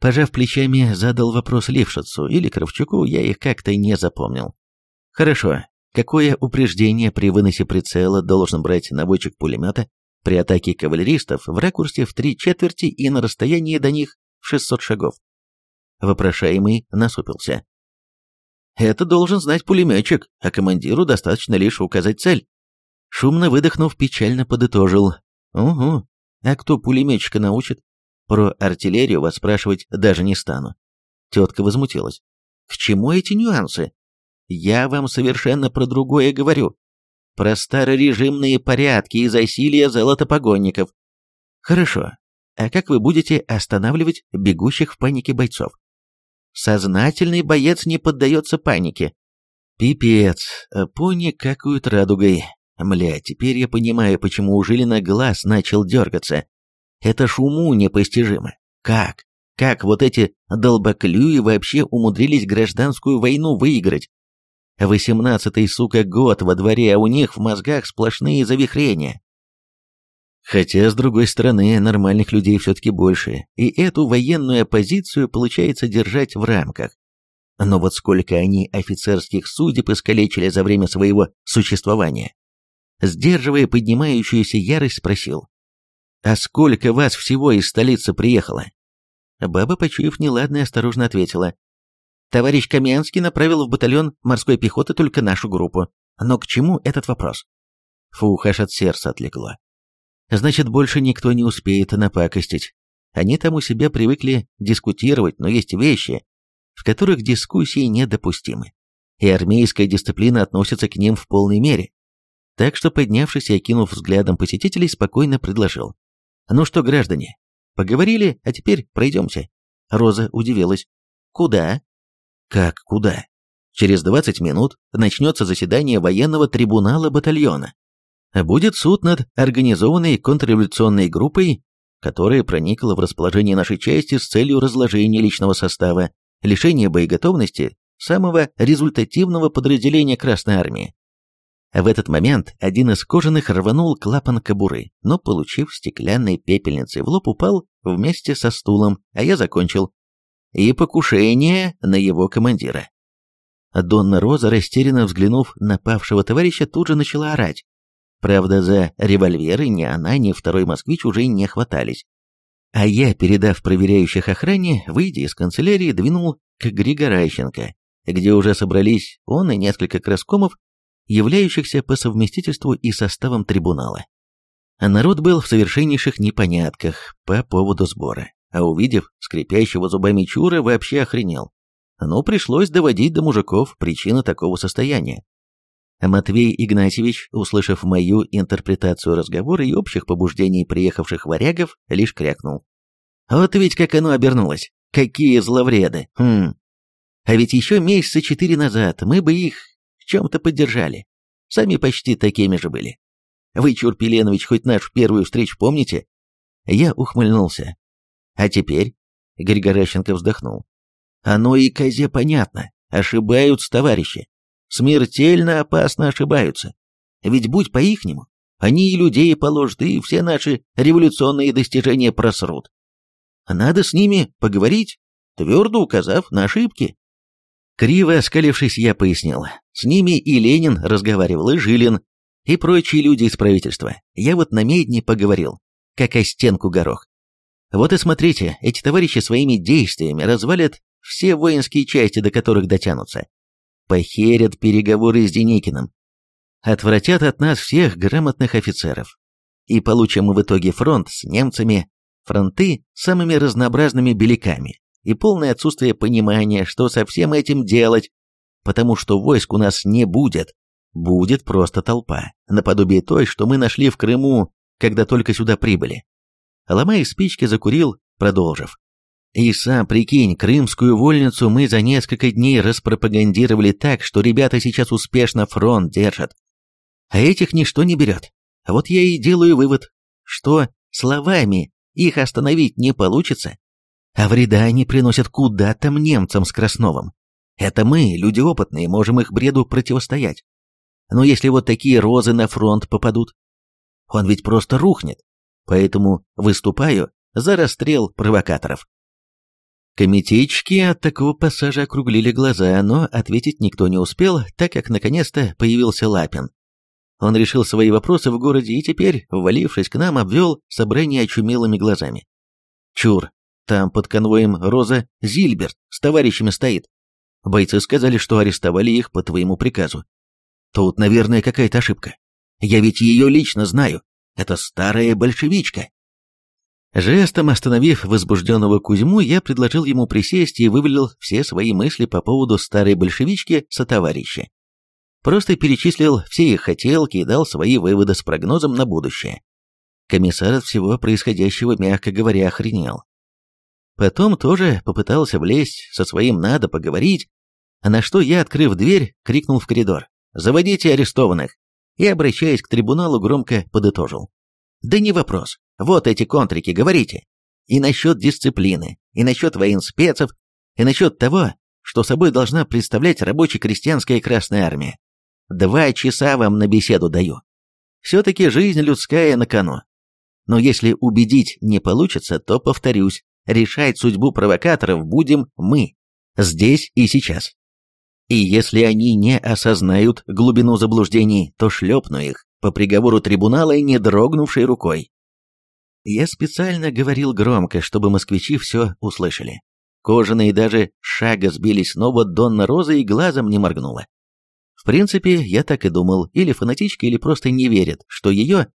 Пожав плечами, задал вопрос Лившицу или Кравчуку, я их как-то не запомнил. Хорошо, какое упреждение при выносе прицела должен брать наводчик пулемета при атаке кавалеристов в ракурсе в три четверти и на расстоянии до них в 600 шагов. Вопрошаемый насупился. Это должен знать пулеметчик, а командиру достаточно лишь указать цель. Шумно выдохнув, печально подытожил. Угу, а кто пулеметчика научит? Про артиллерию вас спрашивать даже не стану. Тетка возмутилась. К чему эти нюансы? Я вам совершенно про другое говорю. Про старорежимные порядки и засилие золотопогонников. Хорошо. А как вы будете останавливать бегущих в панике бойцов? Сознательный боец не поддается панике. Пипец, пони какают радугой. Мля, теперь я понимаю, почему у Жилина глаз начал дергаться. Это ж уму непостижимо. Как? Как вот эти долбоклюи вообще умудрились гражданскую войну выиграть? Восемнадцатый, сука, год во дворе, а у них в мозгах сплошные завихрения. Хотя, с другой стороны, нормальных людей все-таки больше, и эту военную оппозицию получается держать в рамках. Но вот сколько они офицерских судеб искалечили за время своего существования. Сдерживая поднимающуюся ярость, спросил. «А сколько вас всего из столицы приехало?» Баба, почуяв неладное, осторожно ответила. «Товарищ Каменский направил в батальон морской пехоты только нашу группу. Но к чему этот вопрос?» Фух, аж от сердца отлегло. «Значит, больше никто не успеет напакостить. Они там у себя привыкли дискутировать, но есть вещи, в которых дискуссии недопустимы. И армейская дисциплина относится к ним в полной мере. Так что, поднявшись и окинув взглядом посетителей, спокойно предложил. «Ну что, граждане, поговорили, а теперь пройдемте». Роза удивилась. «Куда?» «Как куда?» Через 20 минут начнется заседание военного трибунала батальона. Будет суд над организованной контрреволюционной группой, которая проникла в расположение нашей части с целью разложения личного состава, лишения боеготовности самого результативного подразделения Красной Армии. В этот момент один из кожаных рванул клапан кобуры, но, получив стеклянной пепельницей в лоб, упал вместе со стулом, а я закончил. И покушение на его командира. Донна Роза, растерянно взглянув на павшего товарища, тут же начала орать. Правда, за револьверы ни она, ни второй москвич уже не хватались. А я, передав проверяющих охране, выйдя из канцелярии, двинул к Григоращенко, где уже собрались он и несколько краскомов, являющихся по совместительству и составом трибунала. Народ был в совершеннейших непонятках по поводу сбора, а увидев скрипящего зубами Чура, вообще охренел. Но пришлось доводить до мужиков причины такого состояния. Матвей Игнатьевич, услышав мою интерпретацию разговора и общих побуждений приехавших варягов, лишь крякнул. «Вот ведь как оно обернулось! Какие зловреды! Хм! А ведь еще месяца четыре назад мы бы их чем-то поддержали. Сами почти такими же были. Вы, Чурпеленович, хоть нашу первую встречу помните? Я ухмыльнулся. А теперь? Григоращенко вздохнул. Оно и козе понятно. Ошибаются товарищи. Смертельно опасно ошибаются. Ведь будь по-ихнему, они и людей положат, и все наши революционные достижения просрут. Надо с ними поговорить, твердо указав на ошибки. Криво оскалившись, я пояснил. С ними и Ленин разговаривал, и Жилин, и прочие люди из правительства. Я вот на медне поговорил, как о стенку горох. Вот и смотрите, эти товарищи своими действиями развалят все воинские части, до которых дотянутся. Похерят переговоры с Деникиным. Отвратят от нас всех грамотных офицеров. И получим мы в итоге фронт с немцами, фронты самыми разнообразными беляками, и полное отсутствие понимания, что со всем этим делать, потому что войск у нас не будет. Будет просто толпа, наподобие той, что мы нашли в Крыму, когда только сюда прибыли. Ломая спички, закурил, продолжив. И сам прикинь, крымскую вольницу мы за несколько дней распропагандировали так, что ребята сейчас успешно фронт держат. А этих ничто не берет. Вот я и делаю вывод, что словами их остановить не получится, а вреда они приносят куда там немцам с Красновым. Это мы, люди опытные, можем их бреду противостоять. Но если вот такие розы на фронт попадут, он ведь просто рухнет. Поэтому выступаю за расстрел провокаторов. Комитетчики от такого пассажа округлили глаза, но ответить никто не успел, так как наконец-то появился Лапин. Он решил свои вопросы в городе и теперь, ввалившись к нам, обвел собрание очумелыми глазами. «Чур, там под конвоем Роза Зильберт с товарищами стоит. Бойцы сказали, что арестовали их по твоему приказу. Тут, наверное, какая-то ошибка. Я ведь ее лично знаю. Это старая большевичка. Жестом остановив возбужденного Кузьму, я предложил ему присесть и вывалил все свои мысли по поводу старой большевички сотоварища. Просто перечислил все их хотелки и дал свои выводы с прогнозом на будущее. Комиссар от всего происходящего, мягко говоря, охренел. Потом тоже попытался влезть со своим «надо поговорить», а на что я, открыв дверь, крикнул в коридор «Заводите арестованных!» и, обращаясь к трибуналу, громко подытожил. «Да не вопрос. Вот эти контрики, говорите. И насчет дисциплины, и насчет военспецев, и насчет того, что собой должна представлять рабоче-крестьянская Красная Армия. Два часа вам на беседу даю. Все-таки жизнь людская на кону. Но если убедить не получится, то, повторюсь, решать судьбу провокаторов будем мы, здесь и сейчас. И если они не осознают глубину заблуждений, то шлепну их по приговору трибунала не дрогнувшей рукой. Я специально говорил громко, чтобы москвичи все услышали. Кожаные даже шага сбились, но вот Донна Роза и глазом не моргнула. В принципе, я так и думал, или фанатичка, или просто не верит, что ее,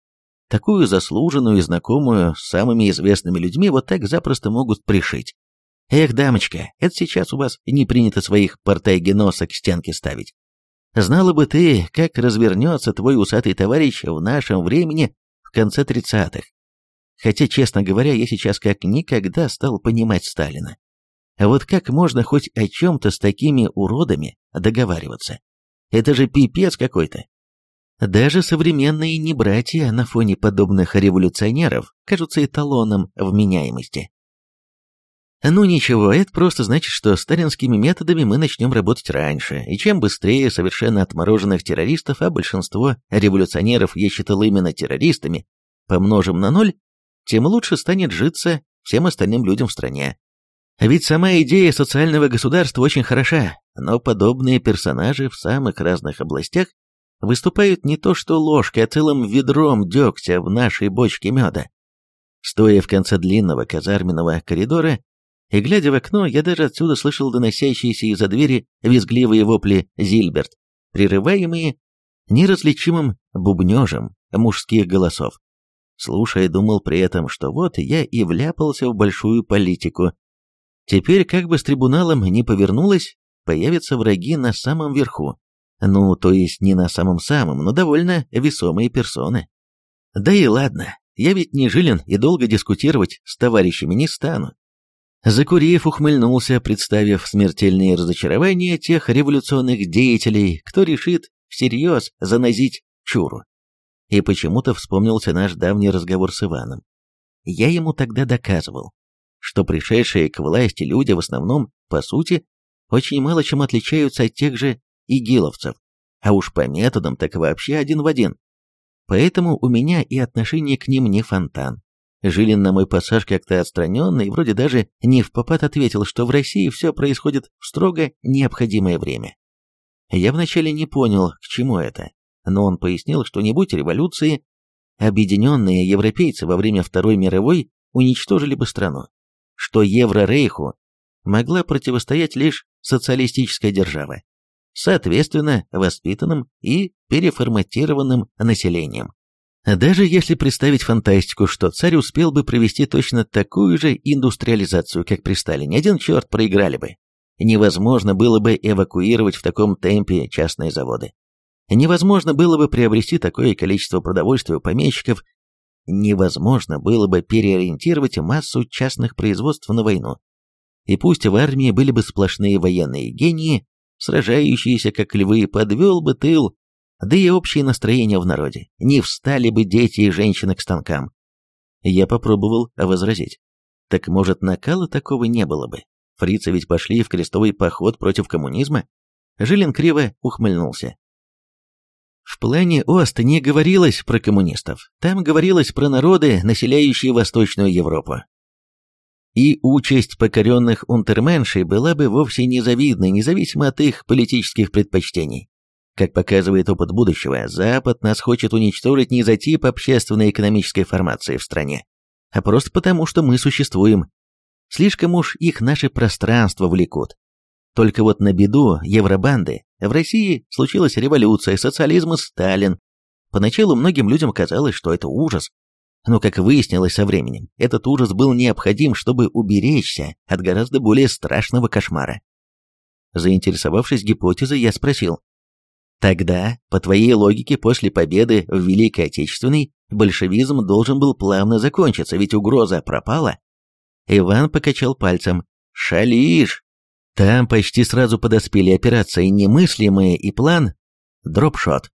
такую заслуженную и знакомую с самыми известными людьми, вот так запросто могут пришить. Эх, дамочка, это сейчас у вас не принято своих портай-геноса к стенке ставить. Знала бы ты, как развернется твой усатый товарищ в нашем времени в конце тридцатых. Хотя, честно говоря, я сейчас как никогда стал понимать Сталина. А вот как можно хоть о чем-то с такими уродами договариваться? Это же пипец какой-то. Даже современные небратья на фоне подобных революционеров кажутся эталоном вменяемости. Ну ничего, это просто значит, что сталинскими методами мы начнем работать раньше, и чем быстрее совершенно отмороженных террористов, а большинство революционеров я считал именно террористами, помножим на ноль, тем лучше станет житься всем остальным людям в стране. Ведь сама идея социального государства очень хороша, но подобные персонажи в самых разных областях выступают не то что ложкой, а целым ведром дегтя в нашей бочке меда. Стоя в конце длинного казарменного коридора и глядя в окно, я даже отсюда слышал доносящиеся из-за двери визгливые вопли Зильберт, прерываемые неразличимым бубнежем мужских голосов. Слушая, думал при этом, что вот я и вляпался в большую политику, Теперь, как бы с трибуналом не повернулось, появятся враги на самом верху. Ну, то есть не на самом-самом, но довольно весомые персоны. Да и ладно, я ведь не жилен и долго дискутировать с товарищами не стану. Закурив ухмыльнулся, представив смертельные разочарования тех революционных деятелей, кто решит всерьез занозить чуру. И почему-то вспомнился наш давний разговор с Иваном. Я ему тогда доказывал, что пришедшие к власти люди в основном, по сути, очень мало чем отличаются от тех же игиловцев, а уж по методам так вообще один в один. Поэтому у меня и отношение к ним не фонтан. Жилин на мой пассаж как-то отстраненно вроде даже не в попад ответил, что в России все происходит в строго необходимое время. Я вначале не понял, к чему это, но он пояснил, что не будь революции, объединенные европейцы во время Второй мировой уничтожили бы страну что Еврорейху могла противостоять лишь социалистическая держава, соответственно, воспитанным и переформатированным населением. Даже если представить фантастику, что царь успел бы провести точно такую же индустриализацию, как при Сталине, один черт проиграли бы. Невозможно было бы эвакуировать в таком темпе частные заводы. Невозможно было бы приобрести такое количество продовольствия у помещиков невозможно было бы переориентировать массу частных производств на войну. И пусть в армии были бы сплошные военные гении, сражающиеся как львы, подвел бы тыл, да и общее настроение в народе, не встали бы дети и женщины к станкам. Я попробовал возразить. Так может накала такого не было бы? Фрицы ведь пошли в крестовый поход против коммунизма? Жилин криво ухмыльнулся. В плане ОСТ не говорилось про коммунистов, там говорилось про народы, населяющие Восточную Европу. И участь покоренных унтерменшей была бы вовсе незавидной, независимо от их политических предпочтений. Как показывает опыт будущего, Запад нас хочет уничтожить не за тип общественной экономической формации в стране, а просто потому, что мы существуем. Слишком уж их наши пространства влекут. Только вот на беду евробанды в России случилась революция, социализм и Сталин. Поначалу многим людям казалось, что это ужас. Но, как выяснилось со временем, этот ужас был необходим, чтобы уберечься от гораздо более страшного кошмара. Заинтересовавшись гипотезой, я спросил, Тогда, по твоей логике, после победы в Великой Отечественной, большевизм должен был плавно закончиться, ведь угроза пропала. Иван покачал пальцем. «Шалишь!» Там почти сразу подоспели операции «Немыслимые» и план «Дропшот».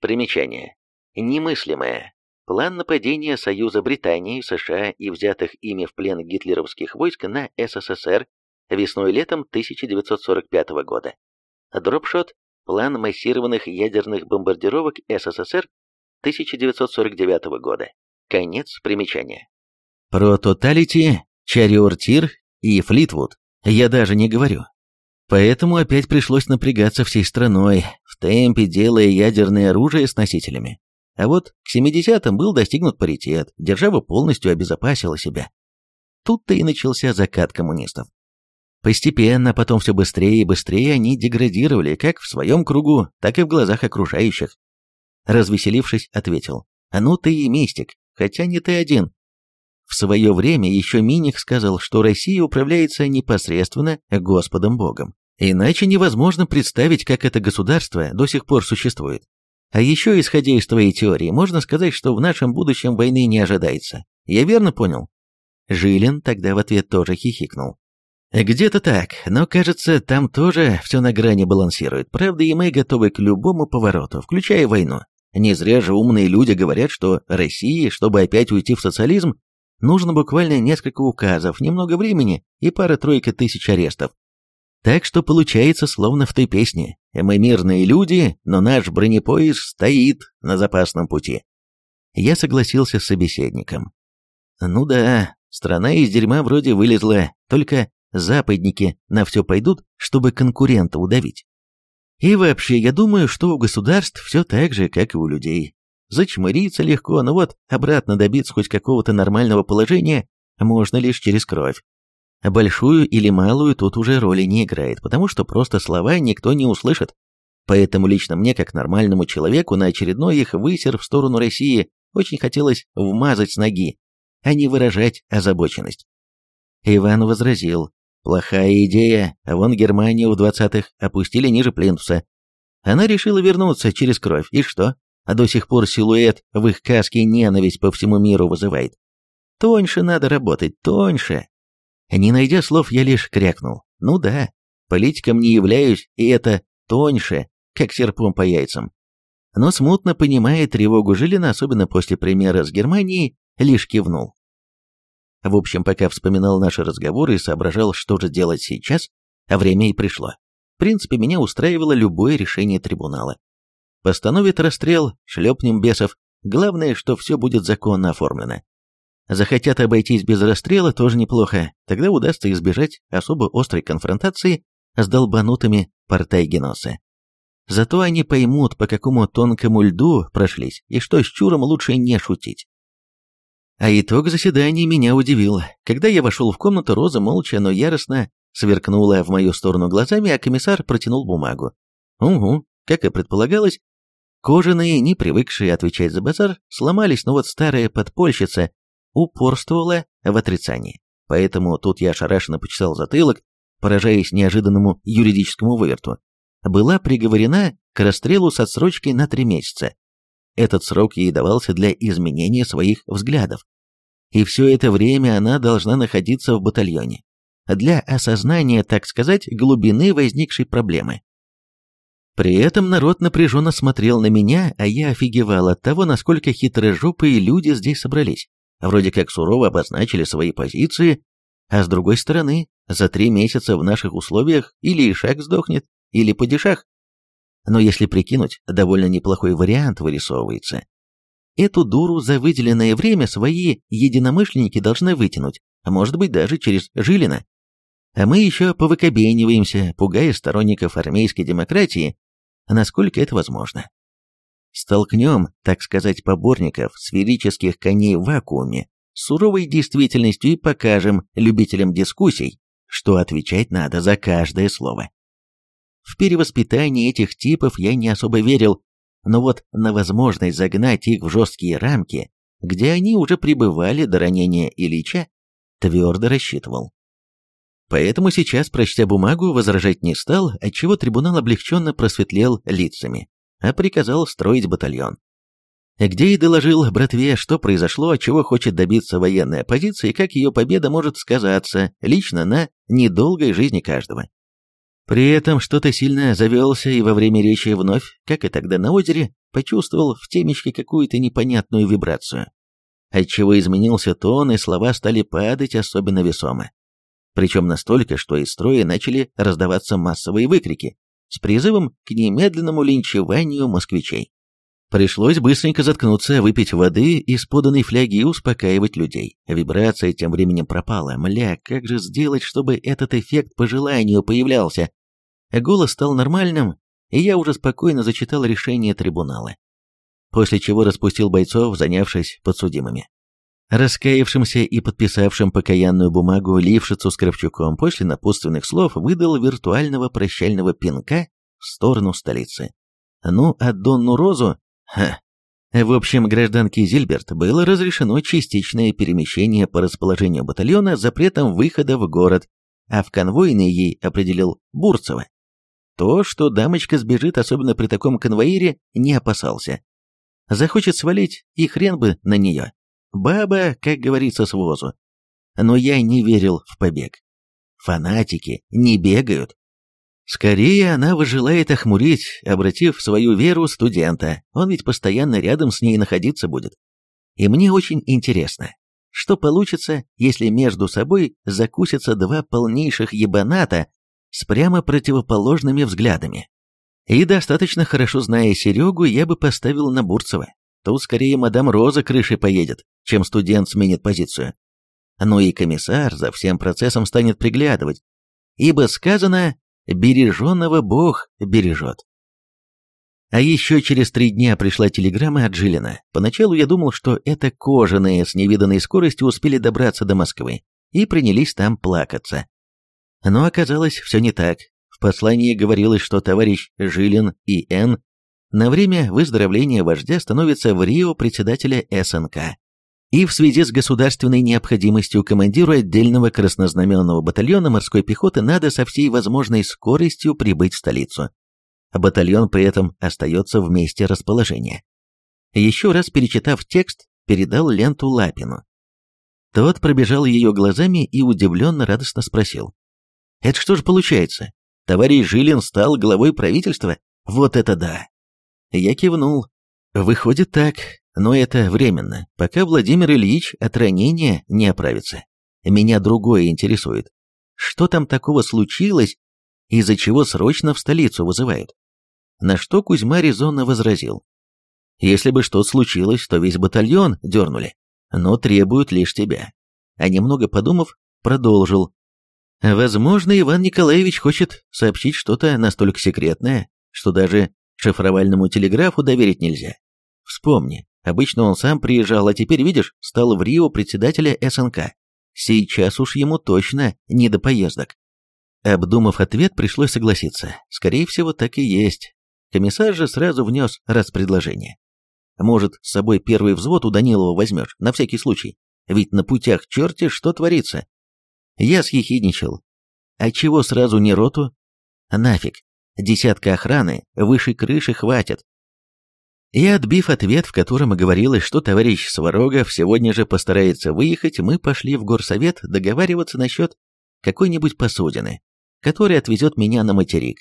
Примечание. «Немыслимое». План нападения Союза Британии, США и взятых ими в плен гитлеровских войск на СССР весной-летом 1945 года. Дропшот План массированных ядерных бомбардировок СССР 1949 года. Конец примечания. Про Тоталити, Чариортир и Флитвуд я даже не говорю. Поэтому опять пришлось напрягаться всей страной, в темпе делая ядерное оружие с носителями. А вот к 70-м был достигнут паритет, держава полностью обезопасила себя. Тут-то и начался закат коммунистов. Постепенно, потом все быстрее и быстрее они деградировали как в своем кругу, так и в глазах окружающих. Развеселившись, ответил, «А ну ты и мистик, хотя не ты один». В свое время еще Миних сказал, что Россия управляется непосредственно Господом Богом. Иначе невозможно представить, как это государство до сих пор существует. А еще, исходя из твоей теории, можно сказать, что в нашем будущем войны не ожидается. Я верно понял? Жилин тогда в ответ тоже хихикнул. Где-то так, но кажется, там тоже все на грани балансирует. Правда, и мы готовы к любому повороту, включая войну. Не зря же умные люди говорят, что России, чтобы опять уйти в социализм, нужно буквально несколько указов, немного времени и пара-тройка тысяч арестов. Так что получается словно в той песне. Мы мирные люди, но наш бронепоезд стоит на запасном пути. Я согласился с собеседником. Ну да, страна из дерьма вроде вылезла, только западники на все пойдут, чтобы конкурента удавить. И вообще, я думаю, что у государств все так же, как и у людей. Зачмыриться легко, но вот обратно добиться хоть какого-то нормального положения можно лишь через кровь. Большую или малую тут уже роли не играет, потому что просто слова никто не услышит. Поэтому лично мне, как нормальному человеку, на очередной их высер в сторону России очень хотелось вмазать с ноги, а не выражать озабоченность. Иван возразил, Плохая идея, а вон Германию в двадцатых опустили ниже плинтуса. Она решила вернуться через кровь, и что? А до сих пор силуэт в их каске ненависть по всему миру вызывает. Тоньше надо работать, тоньше. Не найдя слов, я лишь крякнул. Ну да, политиком не являюсь, и это тоньше, как серпом по яйцам. Но смутно понимая тревогу Жилина, особенно после примера с Германией, лишь кивнул. В общем, пока вспоминал наши разговоры и соображал, что же делать сейчас, а время и пришло. В принципе, меня устраивало любое решение трибунала. Постановит расстрел, шлепнем бесов. Главное, что все будет законно оформлено. Захотят обойтись без расстрела, тоже неплохо. Тогда удастся избежать особо острой конфронтации с долбанутыми портайгеносы. Зато они поймут, по какому тонкому льду прошлись, и что с Чуром лучше не шутить. А итог заседания меня удивил. Когда я вошел в комнату, Роза молча, но яростно сверкнула в мою сторону глазами, а комиссар протянул бумагу. Угу, как и предполагалось, кожаные, не привыкшие отвечать за базар, сломались, но вот старая подпольщица упорствовала в отрицании. Поэтому тут я ошарашенно почесал затылок, поражаясь неожиданному юридическому выверту. Была приговорена к расстрелу с отсрочкой на три месяца. Этот срок ей давался для изменения своих взглядов. И все это время она должна находиться в батальоне. Для осознания, так сказать, глубины возникшей проблемы. При этом народ напряженно смотрел на меня, а я офигевал от того, насколько хитрожопые люди здесь собрались. Вроде как сурово обозначили свои позиции, а с другой стороны, за три месяца в наших условиях или Ишак сдохнет, или падишах. Но если прикинуть, довольно неплохой вариант вырисовывается. Эту дуру за выделенное время свои единомышленники должны вытянуть, а может быть даже через Жилина. А мы еще повыкобениваемся, пугая сторонников армейской демократии, насколько это возможно. Столкнем, так сказать, поборников сферических коней в вакууме с суровой действительностью и покажем любителям дискуссий, что отвечать надо за каждое слово. В перевоспитание этих типов я не особо верил, но вот на возможность загнать их в жесткие рамки, где они уже пребывали до ранения Ильича, твердо рассчитывал. Поэтому сейчас, прочтя бумагу, возражать не стал, отчего трибунал облегченно просветлел лицами, а приказал строить батальон. Где и доложил братве, что произошло, чего хочет добиться военная оппозиция и как ее победа может сказаться лично на недолгой жизни каждого. При этом что-то сильно завелся и во время речи вновь, как и тогда на озере, почувствовал в темечке какую-то непонятную вибрацию, отчего изменился тон и слова стали падать особенно весомо причем настолько, что из строя начали раздаваться массовые выкрики с призывом к немедленному линчеванию москвичей. Пришлось быстренько заткнуться, выпить воды из поданной фляги и успокаивать людей. Вибрация тем временем пропала. Мля, как же сделать, чтобы этот эффект по желанию появлялся? Голос стал нормальным, и я уже спокойно зачитал решение трибунала. После чего распустил бойцов, занявшись подсудимыми. Раскаявшимся и подписавшим покаянную бумагу Лившицу с Кравчуком после напутственных слов выдал виртуального прощального пинка в сторону столицы. Ну, а Донну Розу... Ха. В общем, гражданке Зильберт было разрешено частичное перемещение по расположению батальона с запретом выхода в город, а в конвойный ей определил Бурцева. То, что дамочка сбежит, особенно при таком конвоире, не опасался. Захочет свалить, и хрен бы на нее. Баба, как говорится, с возу. Но я не верил в побег. Фанатики не бегают. Скорее, она выжелает охмурить, обратив свою веру студента. Он ведь постоянно рядом с ней находиться будет. И мне очень интересно, что получится, если между собой закусятся два полнейших ебаната с прямо противоположными взглядами. И достаточно хорошо зная Серегу, я бы поставил на Бурцева. Тут скорее мадам Роза крышей поедет, чем студент сменит позицию. Ну и комиссар за всем процессом станет приглядывать, ибо сказано «береженного Бог бережет». А еще через три дня пришла телеграмма от Жилина. Поначалу я думал, что это кожаные с невиданной скоростью успели добраться до Москвы и принялись там плакаться. Но оказалось все не так. В послании говорилось, что товарищ Жилин и Н на время выздоровления вождя становится в Рио председателя СНК. И в связи с государственной необходимостью командиру отдельного краснознаменного батальона морской пехоты надо со всей возможной скоростью прибыть в столицу. А батальон при этом остается в месте расположения. Еще раз перечитав текст, передал ленту Лапину. Тот пробежал ее глазами и удивленно радостно спросил. «Это что же получается? Товарищ Жилин стал главой правительства? Вот это да! Я кивнул. Выходит так, но это временно, пока Владимир Ильич от ранения не оправится. Меня другое интересует. Что там такого случилось, из-за чего срочно в столицу вызывают? На что Кузьма резонно возразил. Если бы что случилось, то весь батальон дернули, но требуют лишь тебя. А немного подумав, продолжил. Возможно, Иван Николаевич хочет сообщить что-то настолько секретное, что даже Шифровальному телеграфу доверить нельзя. Вспомни, обычно он сам приезжал, а теперь, видишь, стал в Рио председателя СНК. Сейчас уж ему точно не до поездок. Обдумав ответ, пришлось согласиться. Скорее всего, так и есть. Комиссар же сразу внес раз предложение. Может, с собой первый взвод у Данилова возьмешь, на всякий случай. Ведь на путях черти что творится. Я съехидничал. А чего сразу не роту? Нафиг, Десятка охраны выше крыши хватит. И отбив ответ, в котором говорилось, что товарищ Сварогов сегодня же постарается выехать, мы пошли в горсовет договариваться насчет какой-нибудь посудины, которая отвезет меня на материк.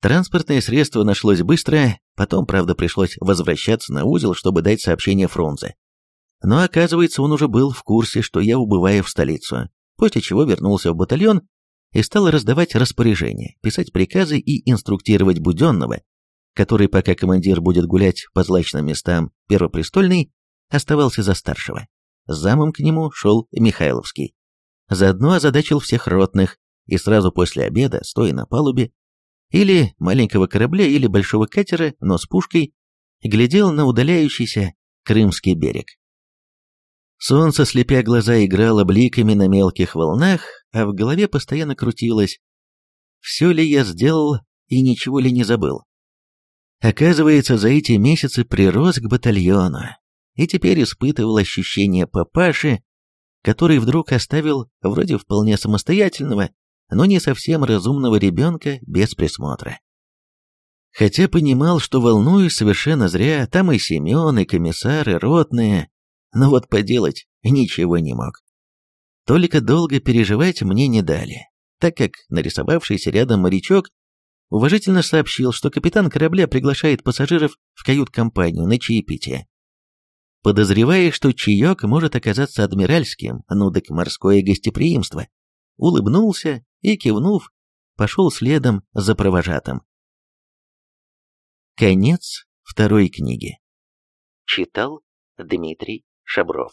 Транспортное средство нашлось быстро, потом, правда, пришлось возвращаться на узел, чтобы дать сообщение Фрунзе. Но оказывается, он уже был в курсе, что я убываю в столицу, после чего вернулся в батальон и стал раздавать распоряжения, писать приказы и инструктировать Буденного, который, пока командир будет гулять по злачным местам Первопрестольный, оставался за старшего. Замом к нему шел Михайловский. Заодно озадачил всех ротных, и сразу после обеда, стоя на палубе, или маленького корабля, или большого катера, но с пушкой, глядел на удаляющийся Крымский берег. Солнце, слепя глаза, играло бликами на мелких волнах, а в голове постоянно крутилось. Все ли я сделал и ничего ли не забыл? Оказывается, за эти месяцы прирос к батальону, и теперь испытывал ощущение папаши, который вдруг оставил вроде вполне самостоятельного, но не совсем разумного ребенка без присмотра. Хотя понимал, что волнуюсь совершенно зря, там и Семен, и комиссары, ротные, но вот поделать ничего не мог. Только долго переживать мне не дали, так как нарисовавшийся рядом морячок уважительно сообщил, что капитан корабля приглашает пассажиров в кают-компанию на чаепитие. Подозревая, что чаек может оказаться адмиральским, ну так морское гостеприимство, улыбнулся и, кивнув, пошел следом за провожатым. Конец второй книги. Читал Дмитрий Шабров